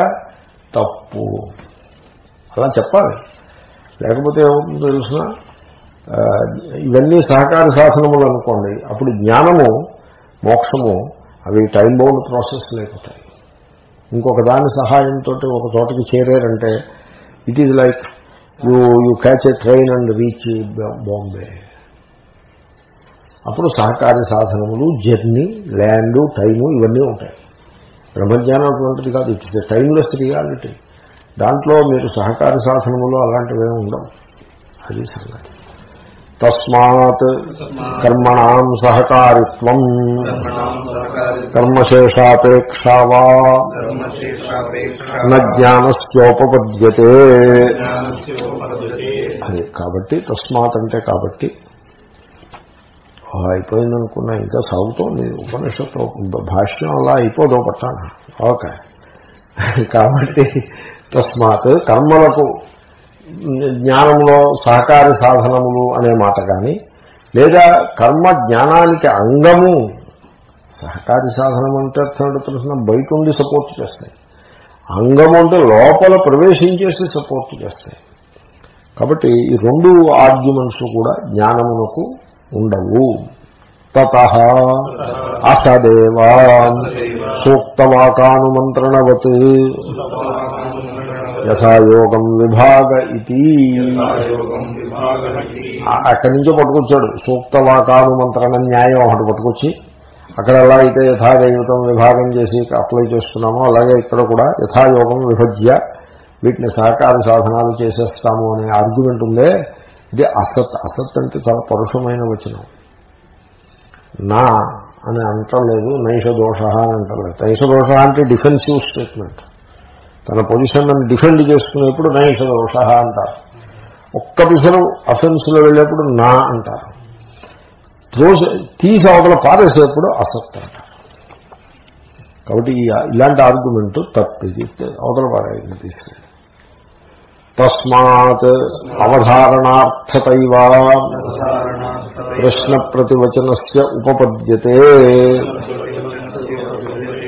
Speaker 1: తప్పు. అలా చెప్పాలి. లేకపోతే ఏమవుతుందో తెలిసిన? ఇవన్నీ సహకార సాధనములు అనుకోండి. అప్పుడు జ్ఞానము మోక్షము అవి టైం బౌండ్ ప్రాసెస్ లేకపోతాయి. ఇంకొక దాని సహాయంతో ఒక చోటకి చేరారంటే it is like you you catch a train and reach Bombay అప్పుడు సహకార సాధనములు జర్నీ ల్యాండ్ టైము ఇవన్నీ ఉంటాయి. బ్రహ్మజ్ఞానం అటువంటిది కాదు ఇట్ ఇస్ టైమ్లెస్ రియాలిటీ దాంట్లో మీరు సహకార సాధనములు అలాంటివి ఉండవు. అది సంగతి. తస్మాత్ కర్మణాం సహకారిత్వం. కర్మశేషాపేక్షా వా
Speaker 2: కర్మశేషాపేక్ష
Speaker 1: అది కాబట్టి తస్మాత్ అంటే కాబట్టి. అయిపోయిందనుకున్నా ఇంకా సాగుతోంది ఉపనిషత్తు భాష్యం అలా అయిపోదో పట్టాను. ఓకే. కాబట్టి తస్మాత్ కర్మలకు జ్ఞానంలో సహకార సాధనములు అనే మాట కానీ లేదా కర్మ జ్ఞానానికి అంగము సహకారి సాధనం అంటే అర్థం ఏంటో బయట ఉండి సపోర్ట్ చేస్తాయి. అంగం అంటే లోపల ప్రవేశించేసి సపోర్ట్ చేస్తాయి. కాబట్టి ఈ రెండు ఆర్గ్యుమెంట్స్ కూడా జ్ఞానమునకు ఉండవు. తత అసదేవా సూక్తవాకానుమంత్రణవత్. యథాయోగం విభాగ ఇది అక్కడి నుంచో పట్టుకొచ్చాడు. సూక్తవాకానుమంత్రణ న్యాయం ఒకటి పట్టుకొచ్చి అక్కడ ఎలా అయితే యథాదైవతం విభాగం చేసి అప్లై చేస్తున్నామో అలాగే ఇక్కడ కూడా యథాయోగం విభజ్య వీటిని సహకార సాధనాలు చేసేస్తాము అనే ఆర్గ్యుమెంట్ ఉందే. ఇది అసత్ అసత్ అంటే చాలా పరుషమైన వచనం. నా అని అంటలేదు నైష దోష అని అంటలేదు. నైష దోష అంటే డిఫెన్సివ్ స్టేట్మెంట్ తన పొజిషన్ డిఫెండ్ చేసుకునేప్పుడు నైష దోష అంటారు. ఒక్క పిసరు అఫెన్స్లో వెళ్ళేప్పుడు నా అంటారు. త్రోస్ తీసి అవతల పారేసేప్పుడు అసత్ అంటారు. కాబట్టి ఇలాంటి ఆర్గ్యుమెంట్ తప్పిది. అవతల పారాయణ తీసుకెళ్ళి తస్మాత్ అవధారణార్థతైవ ప్రశ్న ప్రతివచనస్య ఉపపద్యతే.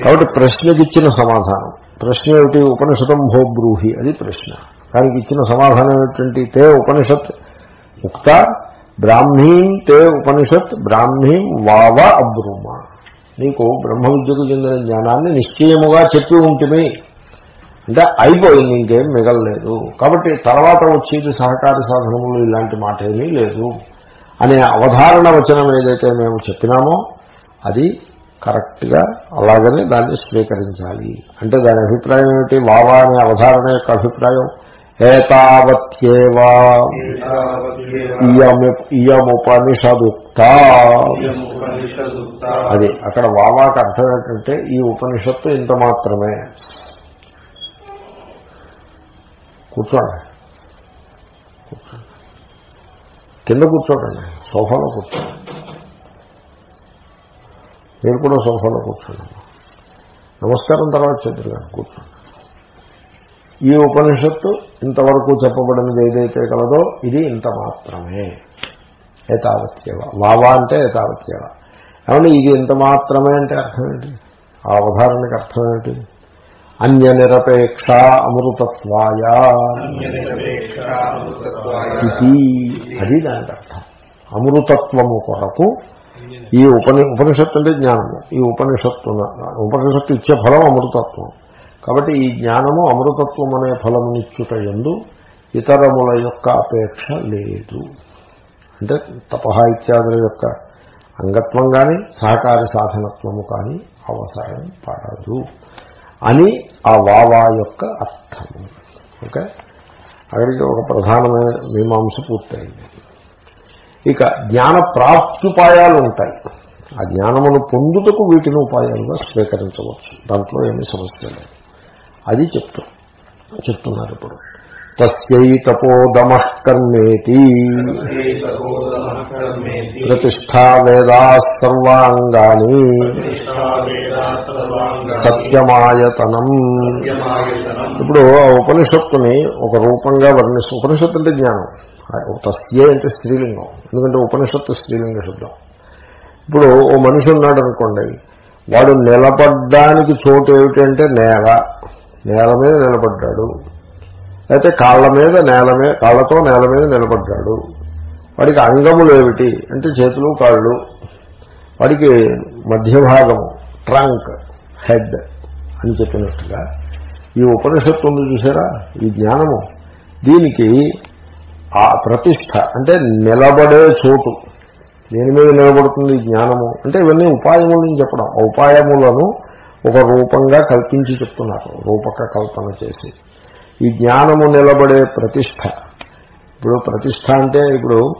Speaker 1: కాబట్టి ప్రశ్నకి ఇచ్చిన సమాధానం. ప్రశ్న ఏమిటి? ఉపనిషతం భోబ్రూహి అది ప్రశ్న. దానికి ఇచ్చిన సమాధానం ఏమిటంటే తే ఉపనిషత్ ఉక్త బ్రాహ్మీం తే ఉపనిషత్ బ్రాహ్మీం వావ అబ్రూమ. నీకు బ్రహ్మ విద్యకు చెందిన జ్ఞానాన్ని నిశ్చయముగా చెప్పి ఉంటుంది అంటే అయిపోయింది ఇంకేం మిగలలేదు. కాబట్టి తర్వాత వచ్చేది సహకార సాధనములు ఇలాంటి మాట ఏమీ లేదు. అనే అవధారణ వచనం ఏదైతే మేము చెప్పినామో అది కరెక్ట్గా అలాగనే దాన్ని స్వీకరించాలి. అంటే దాని అభిప్రాయం ఏమిటి? వావా అనే అవధారణ యొక్క అభిప్రాయం. ఏతావత్యేవా. ఇయము- ఇయముపనిషదుక్త. అది అక్కడ వావాకి అర్థం ఏంటంటే ఈ ఉపనిషత్తు ఇంత మాత్రమే. కూర్చోండి. కూర్చోండి. కింద కూర్చోకండి. సోఫాలో కూర్చోండి. మీరు కూడా సోఫాలో కూర్చోండి. నమస్కారం తర్వాత కానీ కూర్చోండి. ఈ ఉపనిషత్తు ఇంతవరకు చెప్పబడినది ఏదైతే కలదో ఇది ఇంత మాత్రమే. ఏతావత్యవ. వావా అంటే ఏతావత్యవ. ఏమంటే ఇది ఇంత మాత్రమే అంటే అర్థం ఏంటి? ఆ అవధారణకి అర్థం ఏంటి? అన్య నిరపేక్ష అమృతత్వాయ. అది దానికి అర్థం. అమృతత్వము కొరకు ఈ ఉపని ఉపనిషత్తు అంటే జ్ఞానము ఈ ఉపనిషత్తు ఉపనిషత్తు ఇచ్చే ఫలం అమృతత్వం. కాబట్టి ఈ జ్ఞానము అమృతత్వం అనే ఫలమునిచ్చుట ఎందు ఇతరముల యొక్క అపేక్ష లేదు. అంటే తపహ ఇత్యాదుల యొక్క అంగత్వం కానీ సహకార సాధనత్వము కానీ అవసరం పడదు. అని ఆ వావా యొక్క అర్థము. ఓకే? అక్కడికి ఒక ప్రధానమైన మీమాంస పూర్తయింది. ఇక జ్ఞాన ప్రాప్త్యుపాయాలు ఉంటాయి. ఆ జ్ఞానమును పొందుటకు వీటిని ఉపాయాలుగా స్వీకరించవచ్చు. దాంట్లో ఏమీ సమస్య లేదు. అది చెప్తూ చెప్తున్నారు ఇప్పుడు. తస్యై తపోదమ కర్మేతి. ప్రతిష్టా వేదా సర్వాంగాని. సత్యమాయతనం. ఇప్పుడు ఆ ఉపనిషత్తుని ఒక రూపంగా వర్ణిస్తూ ఉపనిషత్తు అంటే జ్ఞానం. తస్యే అంటే స్త్రీలింగం. ఎందుకంటే ఉపనిషత్తు స్త్రీలింగ శబ్దం ఇప్పుడు ఓ మనిషి ఉన్నాడు అనుకోండి వాడు నిలబడ్డానికి చోటు ఏమిటంటే నేల. నేల మీద నిలబడ్డాడు. అయితే కాళ్ళ మీద నేల మీద కాళ్ళతో నేల మీద నిలబడ్డాడు. వాడికి అంగములు ఏమిటి? అంటే చేతులు కాళ్ళు. వాడికి మధ్య భాగము ట్రంక్ హెడ్ అని చెప్పినట్టుగా ఈ ఉపనిషత్తు ఉంది చూసారా? ఈ జ్ఞానము. దీనికి ఆ ప్రతిష్ట అంటే నిలబడే చోటు. దేని మీద నిలబడుతుంది జ్ఞానము? అంటే ఇవన్నీ ఉపాయములను చెప్పడం. ఆ ఉపాయములను ఒక రూపంగా కల్పించి చెప్తున్నారు. రూపక కల్పన చేసి. ఈ జ్ఞానము నిలబడే ప్రతిష్ట. ఇప్పుడు ప్రతిష్ట అంటే ఇప్పుడు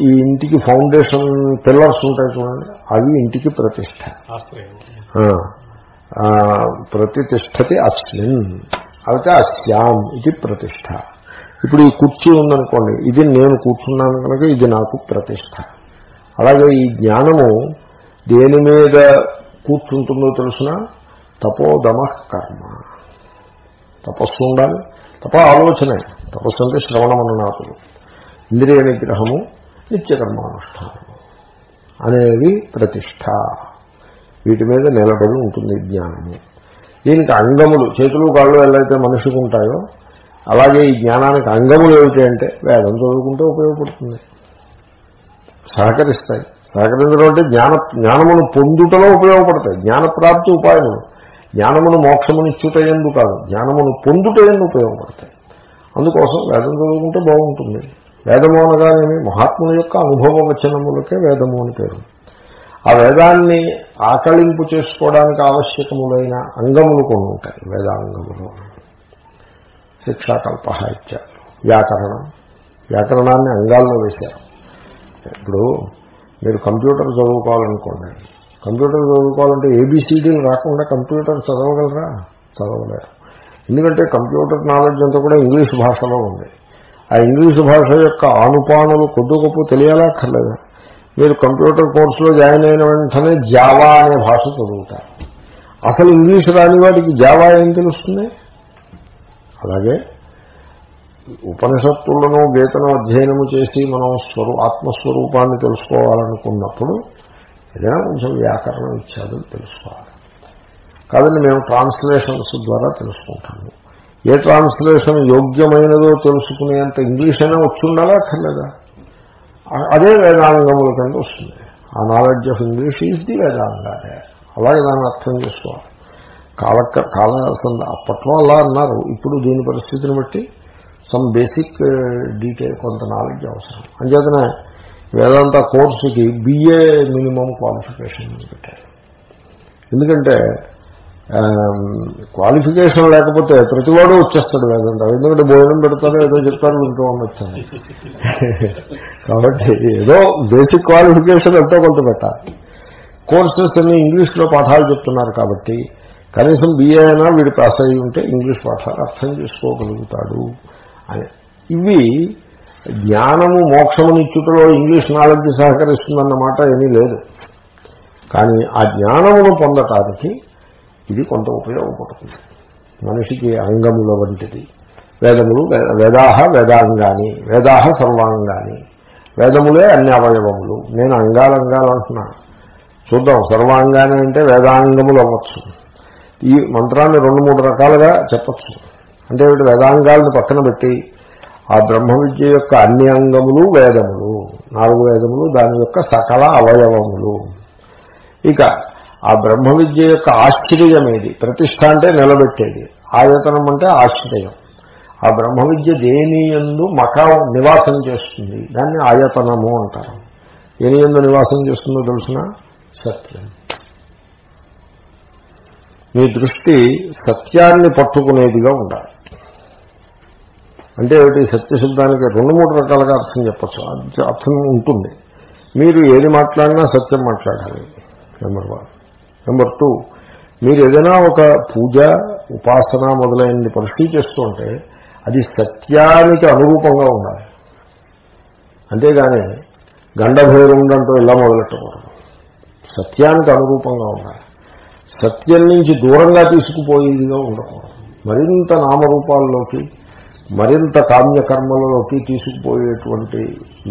Speaker 1: ఈ ఇంటికి ఫౌండేషన్ పిల్లర్స్ ఉంటాయి చూడండి. అవి ఇంటికి ప్రతిష్ట. ఆ, ప్రతిష్టతి అస్మిన్ అయితే అస్యాం ఇది ప్రతిష్ట. ఇప్పుడు ఈ కుర్చీ ఉందనుకోండి ఇది నేను కూర్చున్నాను కనుక ఇది నాకు ప్రతిష్ట. అలాగే ఈ జ్ఞానము దేని మీద కూర్చుంటుందో తెలుసిన తపోదమ కర్మ. తపస్సు ఉండాలి తప ఆలోచనే తపస్సు అంటే శ్రవణమననాథులు ఇంద్రియ నిగ్రహము నిత్యకర్మానుష్ఠానము అనేవి ప్రతిష్ట. వీటి మీద నిలబడి ఉంటుంది జ్ఞానము. దీనికి అంగములు చేతులు కాళ్ళు ఎలా అయితే మనిషికి ఉంటాయో అలాగే ఈ జ్ఞానానికి అంగములు ఏమిటి అంటే వేదం చదువుకుంటే ఉపయోగపడుతుంది. సహకరిస్తాయి. సహకరించడం అంటే జ్ఞాన జ్ఞానమును పొందుటలో ఉపయోగపడతాయి. జ్ఞానప్రాప్తి ఉపాయములు. జ్ఞానమును మోక్షమునిచ్చుట ఎందు కాదు జ్ఞానమును పొందుట ఎందు ఉపయోగపడతాయి. అందుకోసం వేదం చదువుకుంటే బాగుంటుంది. వేదము అనగానేమి? మహాత్ముల యొక్క అనుభవ వచనములకే వేదము అని పేరు. ఆ వేదాన్ని ఆకళింపు చేసుకోవడానికి ఆవశ్యకములైన అంగములు కొన్ని ఉంటాయి వేదాంగములు. శిక్షాకల్ప ఇత్యాదు. వ్యాకరణం. వ్యాకరణాన్ని అంగాల్లో వేశారు. ఇప్పుడు మీరు కంప్యూటర్ చదువుకోవాలనుకోండి. కంప్యూటర్ చదువుకోవాలంటే ఏబిసిడీలు రాకుండా కంప్యూటర్ చదవగలరా? చదవలేరు. ఎందుకంటే కంప్యూటర్ నాలెడ్జ్ అంతా కూడా ఇంగ్లీష్ భాషలో ఉంది. ఆ ఇంగ్లీష్ భాష యొక్క ఆనుపానులు కొద్ది గొప్ప తెలియాలక్కర్లేదు మీరు కంప్యూటర్ కోర్సులో జాయిన్ అయిన వెంటనే జావా అనే భాష చదువుతారు. అసలు ఇంగ్లీష్ రాని వాడికి జావా ఏం తెలుస్తుంది? అలాగే ఉపనిషత్తులను గీతను అధ్యయనము చేసి మనం స్వరూ ఆత్మస్వరూపాన్ని తెలుసుకోవాలనుకున్నప్పుడు ఏదైనా కొంచెం వ్యాకరణం ఇత్యాదులు తెలుసుకోవాలి. కాదండి మేము ట్రాన్స్లేషన్స్ ద్వారా తెలుసుకుంటాము. ఏ ట్రాన్స్లేషన్ యోగ్యమైనదో తెలుసుకునేంత ఇంగ్లీష్ అయినా వచ్చి ఉండాలా అక్కర్లేదా? అదే వేదాంగముల కింద వస్తుంది. ఆ knowledge of English is the Vedanga అలాగే దాన్ని అర్థం చేసుకోవాలి. కాల కాల అప్పట్లో అలా అన్నారు. ఇప్పుడు దీని పరిస్థితిని బట్టి సమ్ బేసిక్ డీటెయిల్ కొంత నాలెడ్జ్ అవసరం. అంచేతనే వేదాంత కోర్సుకి బిఏ మినిమం క్వాలిఫికేషన్ పెట్టారు. ఎందుకంటే um, క్వాలిఫికేషన్ లేకపోతే ప్రతివాడు వచ్చేస్తాడు వేదాంత. ఎందుకంటే భోజనం పెడతారో ఏదో చెప్తారో వింటూ ఉండొచ్చాను కాబట్టి ఏదో బేసిక్ క్వాలిఫికేషన్ ఎంతో కొంత పెట్టాలి. కోర్సెస్ అన్ని ఇంగ్లీష్లో పాఠాలు చెప్తున్నారు కాబట్టి కనీసం బిఏ అయినా వీడి పాస్ అయ్యి ఉంటే ఇంగ్లీష్ పాఠాలు అర్థం చేసుకోగలుగుతాడు అని. ఇవి జ్ఞానము మోక్షమునిచ్చుటలో ఇంగ్లీష్ నాలెడ్జ్ సహకరిస్తుందన్నమాట ఏమీ లేదు. కానీ ఆ జ్ఞానమును పొందటానికి ఇది కొంత ఉపయోగపడుతుంది. మనిషికి అంగముల వంటిది. వేదములు వేదాహ వేదాంగాని వేదాహ సర్వాంగాని. వేదములే అన్ని అవయవములు. నేను అంగాలంగాలు అంటున్నా. చూద్దాం సర్వాంగాని అంటే వేదాంగములు అవ్వచ్చు. ఈ మంత్రాన్ని రెండు మూడు రకాలుగా చెప్పచ్చు. అంటే వీటి వేదాంగాలను పక్కన పెట్టి ఆ బ్రహ్మ విద్య యొక్క అన్ని అంగములు వేదములు. నాలుగు వేదములు దాని యొక్క సకల అవయవములు. ఇక ఆ బ్రహ్మ విద్య యొక్క ఆశ్చర్యం ఏది? ప్రతిష్ట అంటే నిలబెట్టేది. ఆయతనం అంటే ఆశ్చర్యం. ఆ బ్రహ్మ విద్య దేని ఎందు మక నివాసం చేస్తుంది? దాన్ని ఆయతనము అంటారు. దేని ఎందు నివాసం చేస్తుందో తెలిసిన? సత్యం మీ దృష్టి సత్యాన్ని పట్టుకునేదిగా ఉండాలి. అంటే ఏమిటి? సత్యశబ్దానికి రెండు మూడు రకాలుగా అర్థం చెప్పచ్చు. అర్థం ఉంటుంది. మీరు ఏది మాట్లాడినా సత్యం మాట్లాడాలి. నెంబర్ వన్ నెంబర్ టూ మీరు ఏదైనా ఒక పూజ ఉపాసన మొదలైనది పరిస్థితి చేస్తుంటే అది సత్యానికి అనురూపంగా ఉండాలి. అంతేగాని గండభైరుండంటూ ఇలా మొదలెట్టకూడదు. సత్యానికి అనురూపంగా ఉండాలి. సత్యం నుంచి దూరంగా తీసుకుపోయేదిగా ఉండకూడదు. మరింత నామరూపాల్లోకి మరింత కామ్యకర్మలలోకి తీసుకుపోయేటువంటి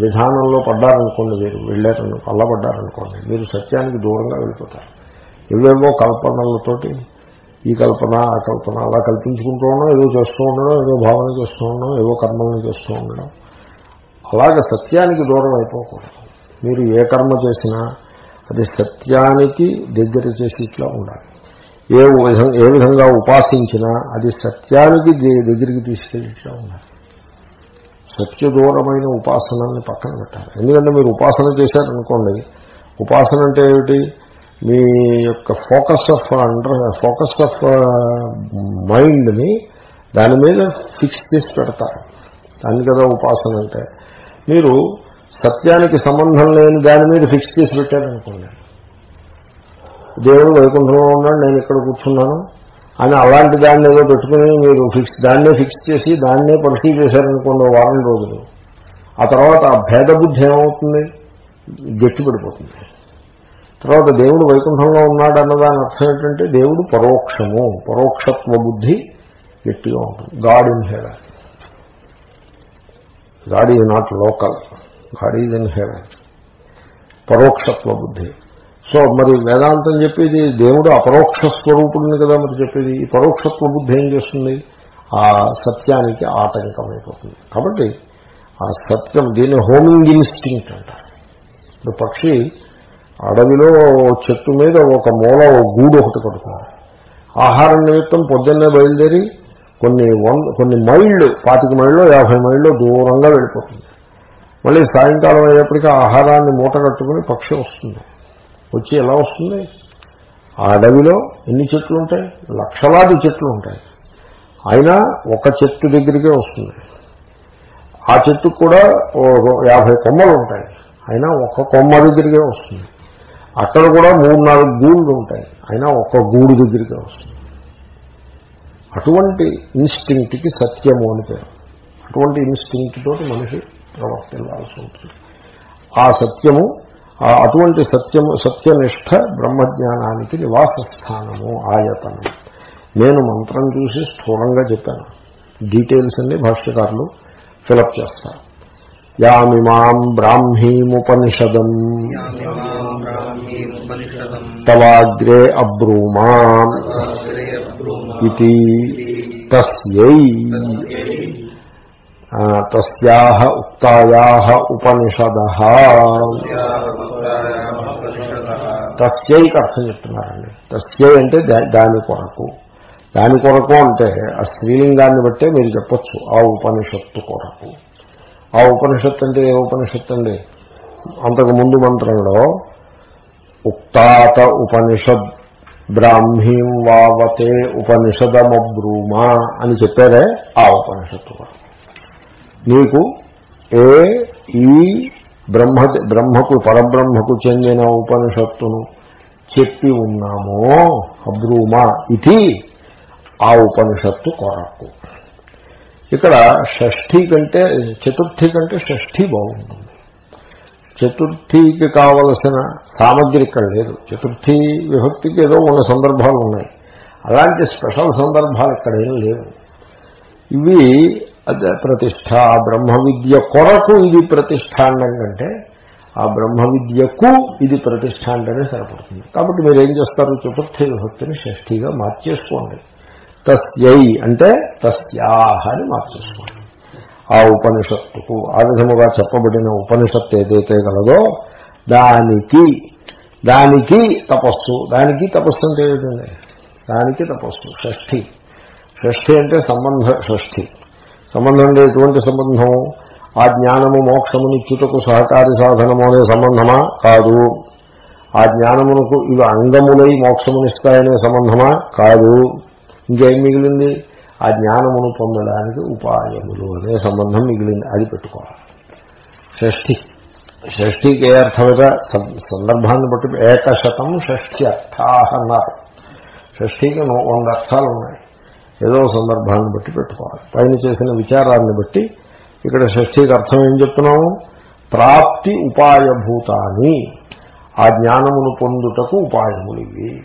Speaker 1: విధానంలో పడ్డారనుకోండి మీరు వెళ్ళారను అల్లబడ్డారనుకోండి మీరు సత్యానికి దూరంగా వెళ్ళిపోతారు. ఏవేవో కల్పనలతోటి ఈ కల్పన ఆ కల్పన అలా కల్పించుకుంటూ ఉండడం ఏదో చేస్తూ ఉండడం ఏదో భావన చేస్తూ ఉండడం ఏవో కర్మలను చేస్తూ ఉండడం. అలాగే సత్యానికి దూరం అయిపోకూడదు. మీరు ఏ కర్మ చేసినా అది సత్యానికి దగ్గర చేసి ఇట్లా ఉండాలి. ఏ విధంగా ఏ విధంగా ఉపాసించినా అది సత్యానికి దగ్గరికి తీసుకెళ్ళిట్లా ఉండాలి. సత్యదూరమైన ఉపాసనల్ని పక్కన పెట్టాలి. ఎందుకంటే మీరు ఉపాసన చేశారనుకోండి ఉపాసన అంటే ఏమిటి? మీ యొక్క focus of under focus of మైండ్ని దాని మీద ఫిక్స్ చేసి పెడతారు. దాని కదా ఉపాసన అంటే. మీరు సత్యానికి సంబంధం లేని దాని మీద ఫిక్స్ చేసి పెట్టారనుకోండి. దేవుడు వైకుంఠంలో ఉన్నాడు నేను ఇక్కడ కూర్చున్నాను. అని అలాంటి దాన్ని ఏదో పెట్టుకుని మీరు ఫిక్స్ దాన్నే ఫిక్స్ చేసి దాన్నే పరిశీలి చేశారనుకోండి వారం రోజులు. ఆ తర్వాత ఆ భేద బుద్ధి ఏమవుతుంది? గట్టి పడిపోతుంది. తర్వాత దేవుడు వైకుంఠంలో ఉన్నాడు అన్నదాని అర్థం ఏంటంటే దేవుడు పరోక్షము పరోక్షత్వ బుద్ధి గట్టిగా ఉంటుంది. God in heaven God is not local. God is in heaven పరోక్షత్వ బుద్ధి సో మరి వేదాంతం చెప్పేది దేవుడు అపరోక్ష స్వరూపుడిని కదా మరి చెప్పేది. ఈ పరోక్షత్వ బుద్ధి ఏం చేస్తుంది? ఆ సత్యానికి ఆటంకం అయిపోతుంది కాబట్టి ఆ సత్యం దీన్ని హోమింగ్ ఇన్స్టింక్ట్ అంటారు. ఇప్పుడు పక్షి అడవిలో చెట్టు మీద ఒక మూల ఓ గూడు ఒకటి కడుతుంది ఆహారం నిమిత్తం పొద్దున్నే బయలుదేరి కొన్ని వన్ కొన్ని మైళ్ళు పాతిక మైళ్ళు యాభై మైళ్ళు దూరంగా వెళ్ళిపోతుంది. మళ్ళీ సాయంకాలం అయ్యేప్పటికీ ఆహారాన్ని మూట కట్టుకుని పక్షి వస్తుంది. వచ్చి ఎలా వస్తుంది? ఆ అడవిలో ఎన్ని చెట్లు ఉంటాయి? లక్షలాది చెట్లు ఉంటాయి. అయినా ఒక చెట్టు దగ్గరికే వస్తుంది. ఆ చెట్టుకు కూడా ఓ రో- యాభై కొమ్మలు ఉంటాయి. అయినా ఒక కొమ్మ దగ్గరికే వస్తుంది. అక్కడ కూడా మూడు నాలుగు గూళ్ళు ఉంటాయి. అయినా ఒక్క గూడు దగ్గరికే వస్తుంది. అటువంటి ఇన్స్టింక్ట్కి సత్యము అని పేరు. అటువంటి ఇన్స్టింక్ట్ తోటి మనిషి ప్రవర్తిల్లాల్సి ఉంటుంది. ఆ సత్యము అటువంటి సత్యము సత్యనిష్ట బ్రహ్మజ్ఞానానికి నివాస స్థానము ఆయతనం. నేను మంత్రం చూసి స్థూలంగా చెప్పాను. డీటెయిల్స్ అన్ని భాష్యకారులు ఫిలప్ చేస్తారు. యామిమాం బ్రాహ్మీముపనిషదం. తవాగ్రే అబ్రూమా. ఇది తస్యై. తస్యాహ ఉక్తాయాహ ఉపనిషద తస్యైకి అర్థం చెప్తున్నారండి. తస్యై అంటే దా- దాని కొరకు. దాని కొరకు అంటే ఆ స్త్రీలింగాన్ని బట్టే మీరు చెప్పొచ్చు ఆ ఉపనిషత్తు కొరకు. ఆ ఉపనిషత్తు అంటే ఏ ఉపనిషత్తు అండి? అంతకు ముందు మంత్రంలో ఉక్తాత ఉపనిషద్ బ్రాహ్మీం వావతే ఉపనిషదమబ్రూమా అని చెప్పారే ఆ ఉపనిషత్తు కొరకు. నీకు ఏ ఈ బ్రహ్మ బ్రహ్మకు పరబ్రహ్మకు చెందిన ఉపనిషత్తును చెప్పి ఉన్నామో అబ్రూమా ఇది ఆ ఉపనిషత్తు కొరకు. ఇక్కడ షష్ఠీ కంటే చతుర్థి కంటే షష్ఠీ బాగుంటుంది. చతుర్థికి కావలసిన సామగ్రి ఇక్కడ లేదు. చతుర్థి విభక్తికి ఏదో ఉన్న సందర్భాలు ఉన్నాయి. అలాంటి స్పెషల్ సందర్భాలు ఇక్కడ ఏం లేవు. ఇవి అదే ప్రతిష్ట ఆ బ్రహ్మ విద్య కొరకు ఇది ప్రతిష్ట కంటే ఆ బ్రహ్మ విద్యకు ఇది ప్రతిష్ట అంటేనే సరిపడుతుంది. కాబట్టి మీరు ఏం చేస్తారు? చతుర్థి విభక్తిని షష్ఠిగా మార్చేసుకోండి. తస్యై అంటే తస్యాహ అని మార్చేసుకోండి. ఆ ఉపనిషత్తుకు ఆ విధముగా చెప్పబడిన ఉపనిషత్తు ఏదైతే కలదో దానికి దానికి తపస్సు. దానికి తపస్సు అంటే ఏంటండి దానికి తపస్సు షష్ఠి. షష్ఠి అంటే సంబంధ షష్ఠి. సంబంధం లేటువంటి ఎటువంటి సంబంధం. ఆ జ్ఞానము మోక్షమునిచ్చుటకు సహకారి సాధనము అనే సంబంధమా? కాదు. ఆ జ్ఞానమునకు ఇవి అంగములై మోక్షమునిస్తాయనే సంబంధమా? కాదు. ఇంకేం మిగిలింది? ఆ జ్ఞానమును పొందడానికి ఉపాయములు అనే సంబంధం మిగిలింది. అది పెట్టుకోవాలి. షష్ఠి. షష్ఠికి ఏ అర్థమైనా సందర్భాన్ని బట్టి ఏకశతం షష్ఠి అర్థా అన్నారు. షష్ఠికి వంద అర్థాలు ఉన్నాయి ఏదో సందర్భాన్ని బట్టి పెట్టుకోవాలి. పైన చేసిన విచారాన్ని బట్టి ఇక్కడ షష్ఠికి అర్థం ఏం చెప్తున్నాము? ప్రాప్తి ఉపాయభూతాన్ని ఆ జ్ఞానమును పొందుటకు ఉపాయములు ఇవి.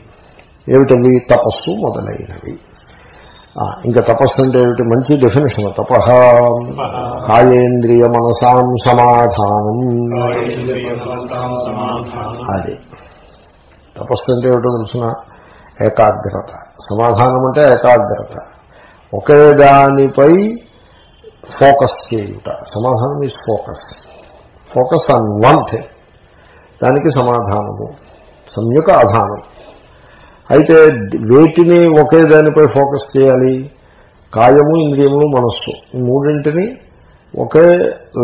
Speaker 1: ఏమిటవి? తపస్సు మొదలైనవి. ఇంకా తపస్సు అంటే ఏమిటి? మంచి డెఫినేషన్ తపహ కాయేంద్రియ మనసాం సమాధానం. అది. తపస్సు అంటే ఏమిటో తెలుసిన? ఏకాగ్రత. సమాధానం అంటే ఏకాగ్రత. ఒకే దానిపై ఫోకస్ చేయుట. సమాధానం is focus focus on one thing దానికి సమాధానము. సంయుక అధానం. అయితే వేటిని ఒకే దానిపై ఫోకస్ చేయాలి? కాయము ఇంద్రియములు మనస్సు. ఈ మూడింటిని ఒకే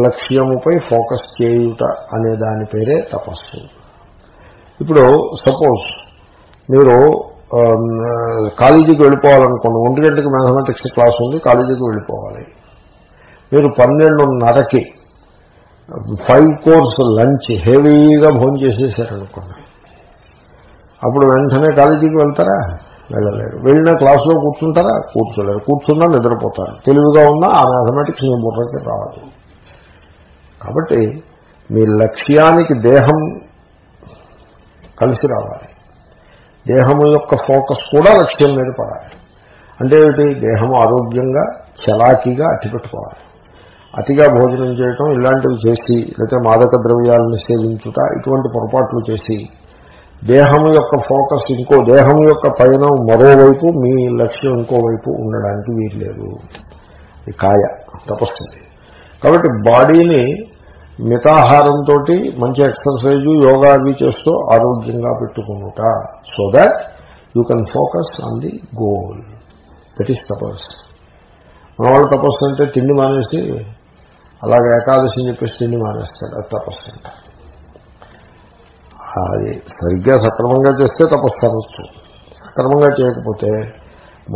Speaker 1: లక్ష్యముపై ఫోకస్ చేయుట అనే దాని పేరే తపస్సు. ఇప్పుడు సపోజ్ మీరు Um, uh, కాలేజీకి వెళ్ళిపోవాలనుకోండి ఒంటి గంటకి మ్యాథమెటిక్స్ క్లాస్ ఉంది కాలేజీకి వెళ్ళిపోవాలి. మీరు పన్నెండున్నరకి ఫైవ్ కోర్స్ లంచ్ హెవీగా భోజనం చేసేసారనుకోండి. అప్పుడు వెంటనే కాలేజీకి వెళ్తారా? వెళ్ళలేరు. వెళ్ళిన క్లాసులో కూర్చుంటారా? కూర్చోలేరు. కూర్చున్నా నిద్రపోతారు. తెలివిగా ఉన్నా ఆ మ్యాథమెటిక్స్ మీ బుర్రకి రాదు. కాబట్టి మీ లక్ష్యానికి దేహం కలిసి రావాలి. దేహము యొక్క ఫోకస్ కూడా లక్ష్యం మీద పడాలి. అంటే ఏమిటి? దేహం ఆరోగ్యంగా చలాకీగా అట్టిపెట్టుకోవాలి అతిగా భోజనం చేయటం ఇలాంటివి చేసి లేకపోతే మాదక ద్రవ్యాలను సేవించుట ఇటువంటి పొరపాట్లు చేసి దేహం యొక్క ఫోకస్ ఇంకో దేహం యొక్క పైన మరోవైపు మీ లక్ష్యం ఇంకోవైపు ఉండడానికి వీలు లేదు కాయ తపస్సు కాబట్టి బాడీని మితాహారంతో మంచి ఎక్సర్సైజు యోగా అవి చేస్తూ ఆరోగ్యంగా పెట్టుకునుట. So that you can focus on the goal that is tapas మన వాళ్ళు తపస్సు అంటే తిండి మానేసి అలాగే ఏకాదశి చెప్పేసి తిండి మానేస్తాడు అది తపస్సు అంటారు అది సరిగ్గా సక్రమంగా చేస్తే తపస్సు అనొచ్చు. సక్రమంగా చేయకపోతే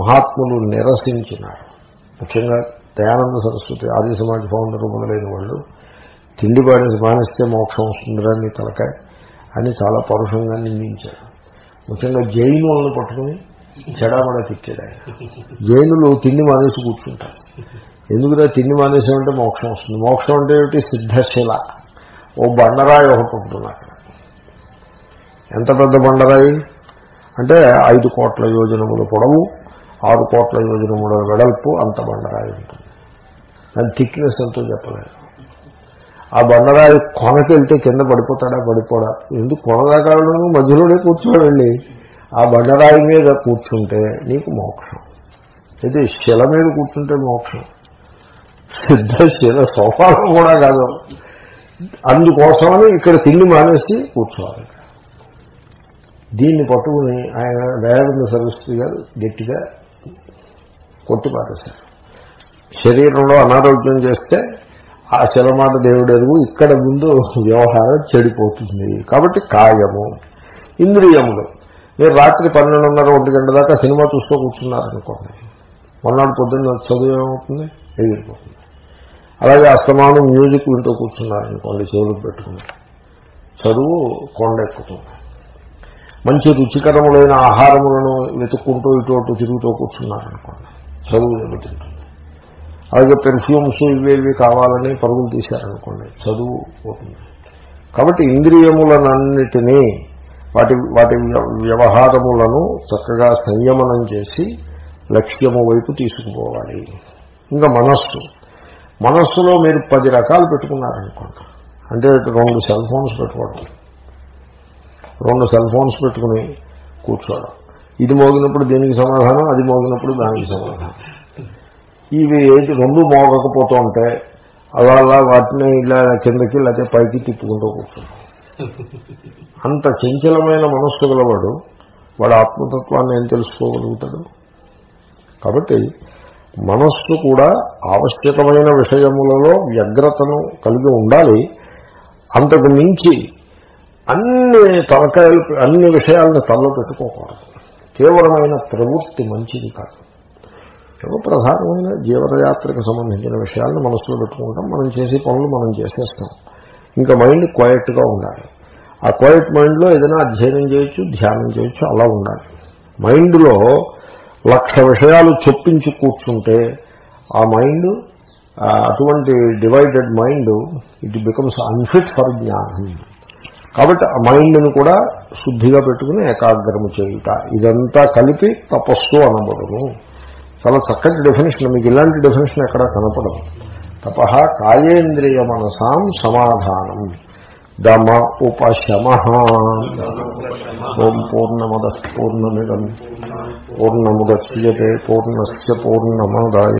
Speaker 1: మహాత్ములు నిరసించినారు. ముఖ్యంగా దయానంద సరస్వతి ఆది సమాజ్ ఫౌండర్ మొదలైన వాళ్ళు తిండి పాడేసి మానేస్తే మోక్షం వస్తుందిరని తలకాయ అని చాలా పరుషంగా నిందించారు ముఖ్యంగా జైనులను పట్టుకుని చెడామడ తిట్టాడు ఆయన. జైనులు తిండి మానేసి కూర్చుంటారు ఎందుకురా తిండి మానేసామంటే మోక్షం వస్తుంది. మోక్షం అంటే ఏమిటి? సిద్ధశిల. ఓ బండరాయి ఒకటి ఉంటుంది అక్కడ. ఎంత పెద్ద బండరాయి? అంటే ఐదు కోట్ల యోజనముల పొడవు ఆరు కోట్ల యోజనముల వెడల్పు అంత బండరాయి ఉంటుంది. దాని థిక్నెస్ ఎంతో చెప్పలేదు. ఆ బండరాయి కొనకెళ్తే కింద పడిపోతాడా? పడిపోడా? ఎందుకు కొనదాకాలను మధ్యలోనే కూర్చోడండి. ఆ బండరాయి మీద కూర్చుంటే నీకు మోక్షం. అయితే శిల మీద కూర్చుంటే మోక్షం. సిద్ధ శిల సోఫాలో కూడా కాదు. అందుకోసమని ఇక్కడ తిండి మానేసి కూర్చోవాలి. దీన్ని పట్టుకుని ఆయన దయానంద సరస్వతి గారు గట్టిగా కొట్టిపారేశారు శరీరంలో అనారోగ్యం చేస్తే ఆ చెలమాట దేవుడు ఎరువు ఇక్కడ ముందు వ్యవహారం చెడిపోతుంది. కాబట్టి కాయము ఇంద్రియములు. మీరు రాత్రి పన్నెండున్నర ఒంటి గంట దాకా సినిమా చూస్తూ కూర్చున్నారనుకోండి మొన్నటి పొద్దున్న చదువు ఏమవుతుంది? ఎగిరిపోతుంది. అలాగే అస్తమానం మ్యూజిక్ వింటూ కూర్చున్నారనుకోండి చెవులకు పెట్టుకుని. చదువు కొండ ఎక్కుతుంది మంచి రుచికరములైన ఆహారములను వెతుక్కుంటూ ఇటు అటు తిరుగుతూ కూర్చున్నారనుకోండి చదువు దెబ్బతింటుంది. అలాగే పెర్ఫ్యూమ్స్ ఇవేవి కావాలని పరుగులు తీశారనుకోండి చదువు పోతుంది. కాబట్టి ఇంద్రియములనన్నిటినీ వాటి వాటి వ్యవహారములను చక్కగా సంయమనం చేసి లక్ష్యము వైపు తీసుకుపోవాలి. ఇంకా మనస్సు. మనస్సులో మీరు పది రకాలు పెట్టుకున్నారనుకోండి. అంటే రెండు సెల్ ఫోన్స్ పెట్టుకోవడం. రెండు సెల్ ఫోన్స్ పెట్టుకుని కూర్చోవడం. ఇది మోగినప్పుడు దీనికి సమాధానం అది మోగినప్పుడు దానికి సమాధానం. ఇవి ఏది రెండు మోగకపోతూ ఉంటే అలా అలా వాటిని ఇలా కిందకి లేకపోతే పైకి తిప్పుకుంటూ కూర్చుంటాం అంత చంచలమైన మనస్సు గలవాడు వాడు ఆత్మతత్వాన్ని ఏం తెలుసుకోగలుగుతాడు? కాబట్టి మనస్సు కూడా ఆవశ్యకమైన విషయములలో వ్యగ్రతను కలిగి ఉండాలి. అంతకు మించి అన్ని తలకాయలు అన్ని విషయాలను తల్ల పెట్టుకోకూడదు. తీవ్రమైన ప్రవృత్తి మంచిది కాదు. ఏవో ప్రధానమైన జీవనయాత్రకు సంబంధించిన విషయాలను మనసులో పెట్టుకుంటాం. మనం చేసే పనులు మనం చేసేస్తాం. ఇంకా మైండ్ క్వైట్గా ఉండాలి. ఆ క్వైట్ మైండ్లో ఏదైనా అధ్యయనం చేయొచ్చు ధ్యానం చేయొచ్చు అలా ఉండాలి. మైండ్లో లక్ష విషయాలు చొప్పించి కూర్చుంటే ఆ మైండ్ అటువంటి divided mind it becomes unfit for జ్ఞానం. కాబట్టి ఆ మైండ్ని కూడా శుద్ధిగా పెట్టుకుని ఏకాగ్రము చేయుట. ఇదంతా కలిపి తపస్సు అనబడును. చాలా చక్కటి డెఫినేషన్ మీకు ఇలాంటి డెఫినేషన్ ఎక్కడా కనపడదు. తప కాయేంద్రియ మనసాం సమాధానం. దమ ఉపశమ. ఓం పూర్ణమద పూర్ణమిదం. పూర్ణముద్యతే పూర్ణస్ పూర్ణమాదాయ.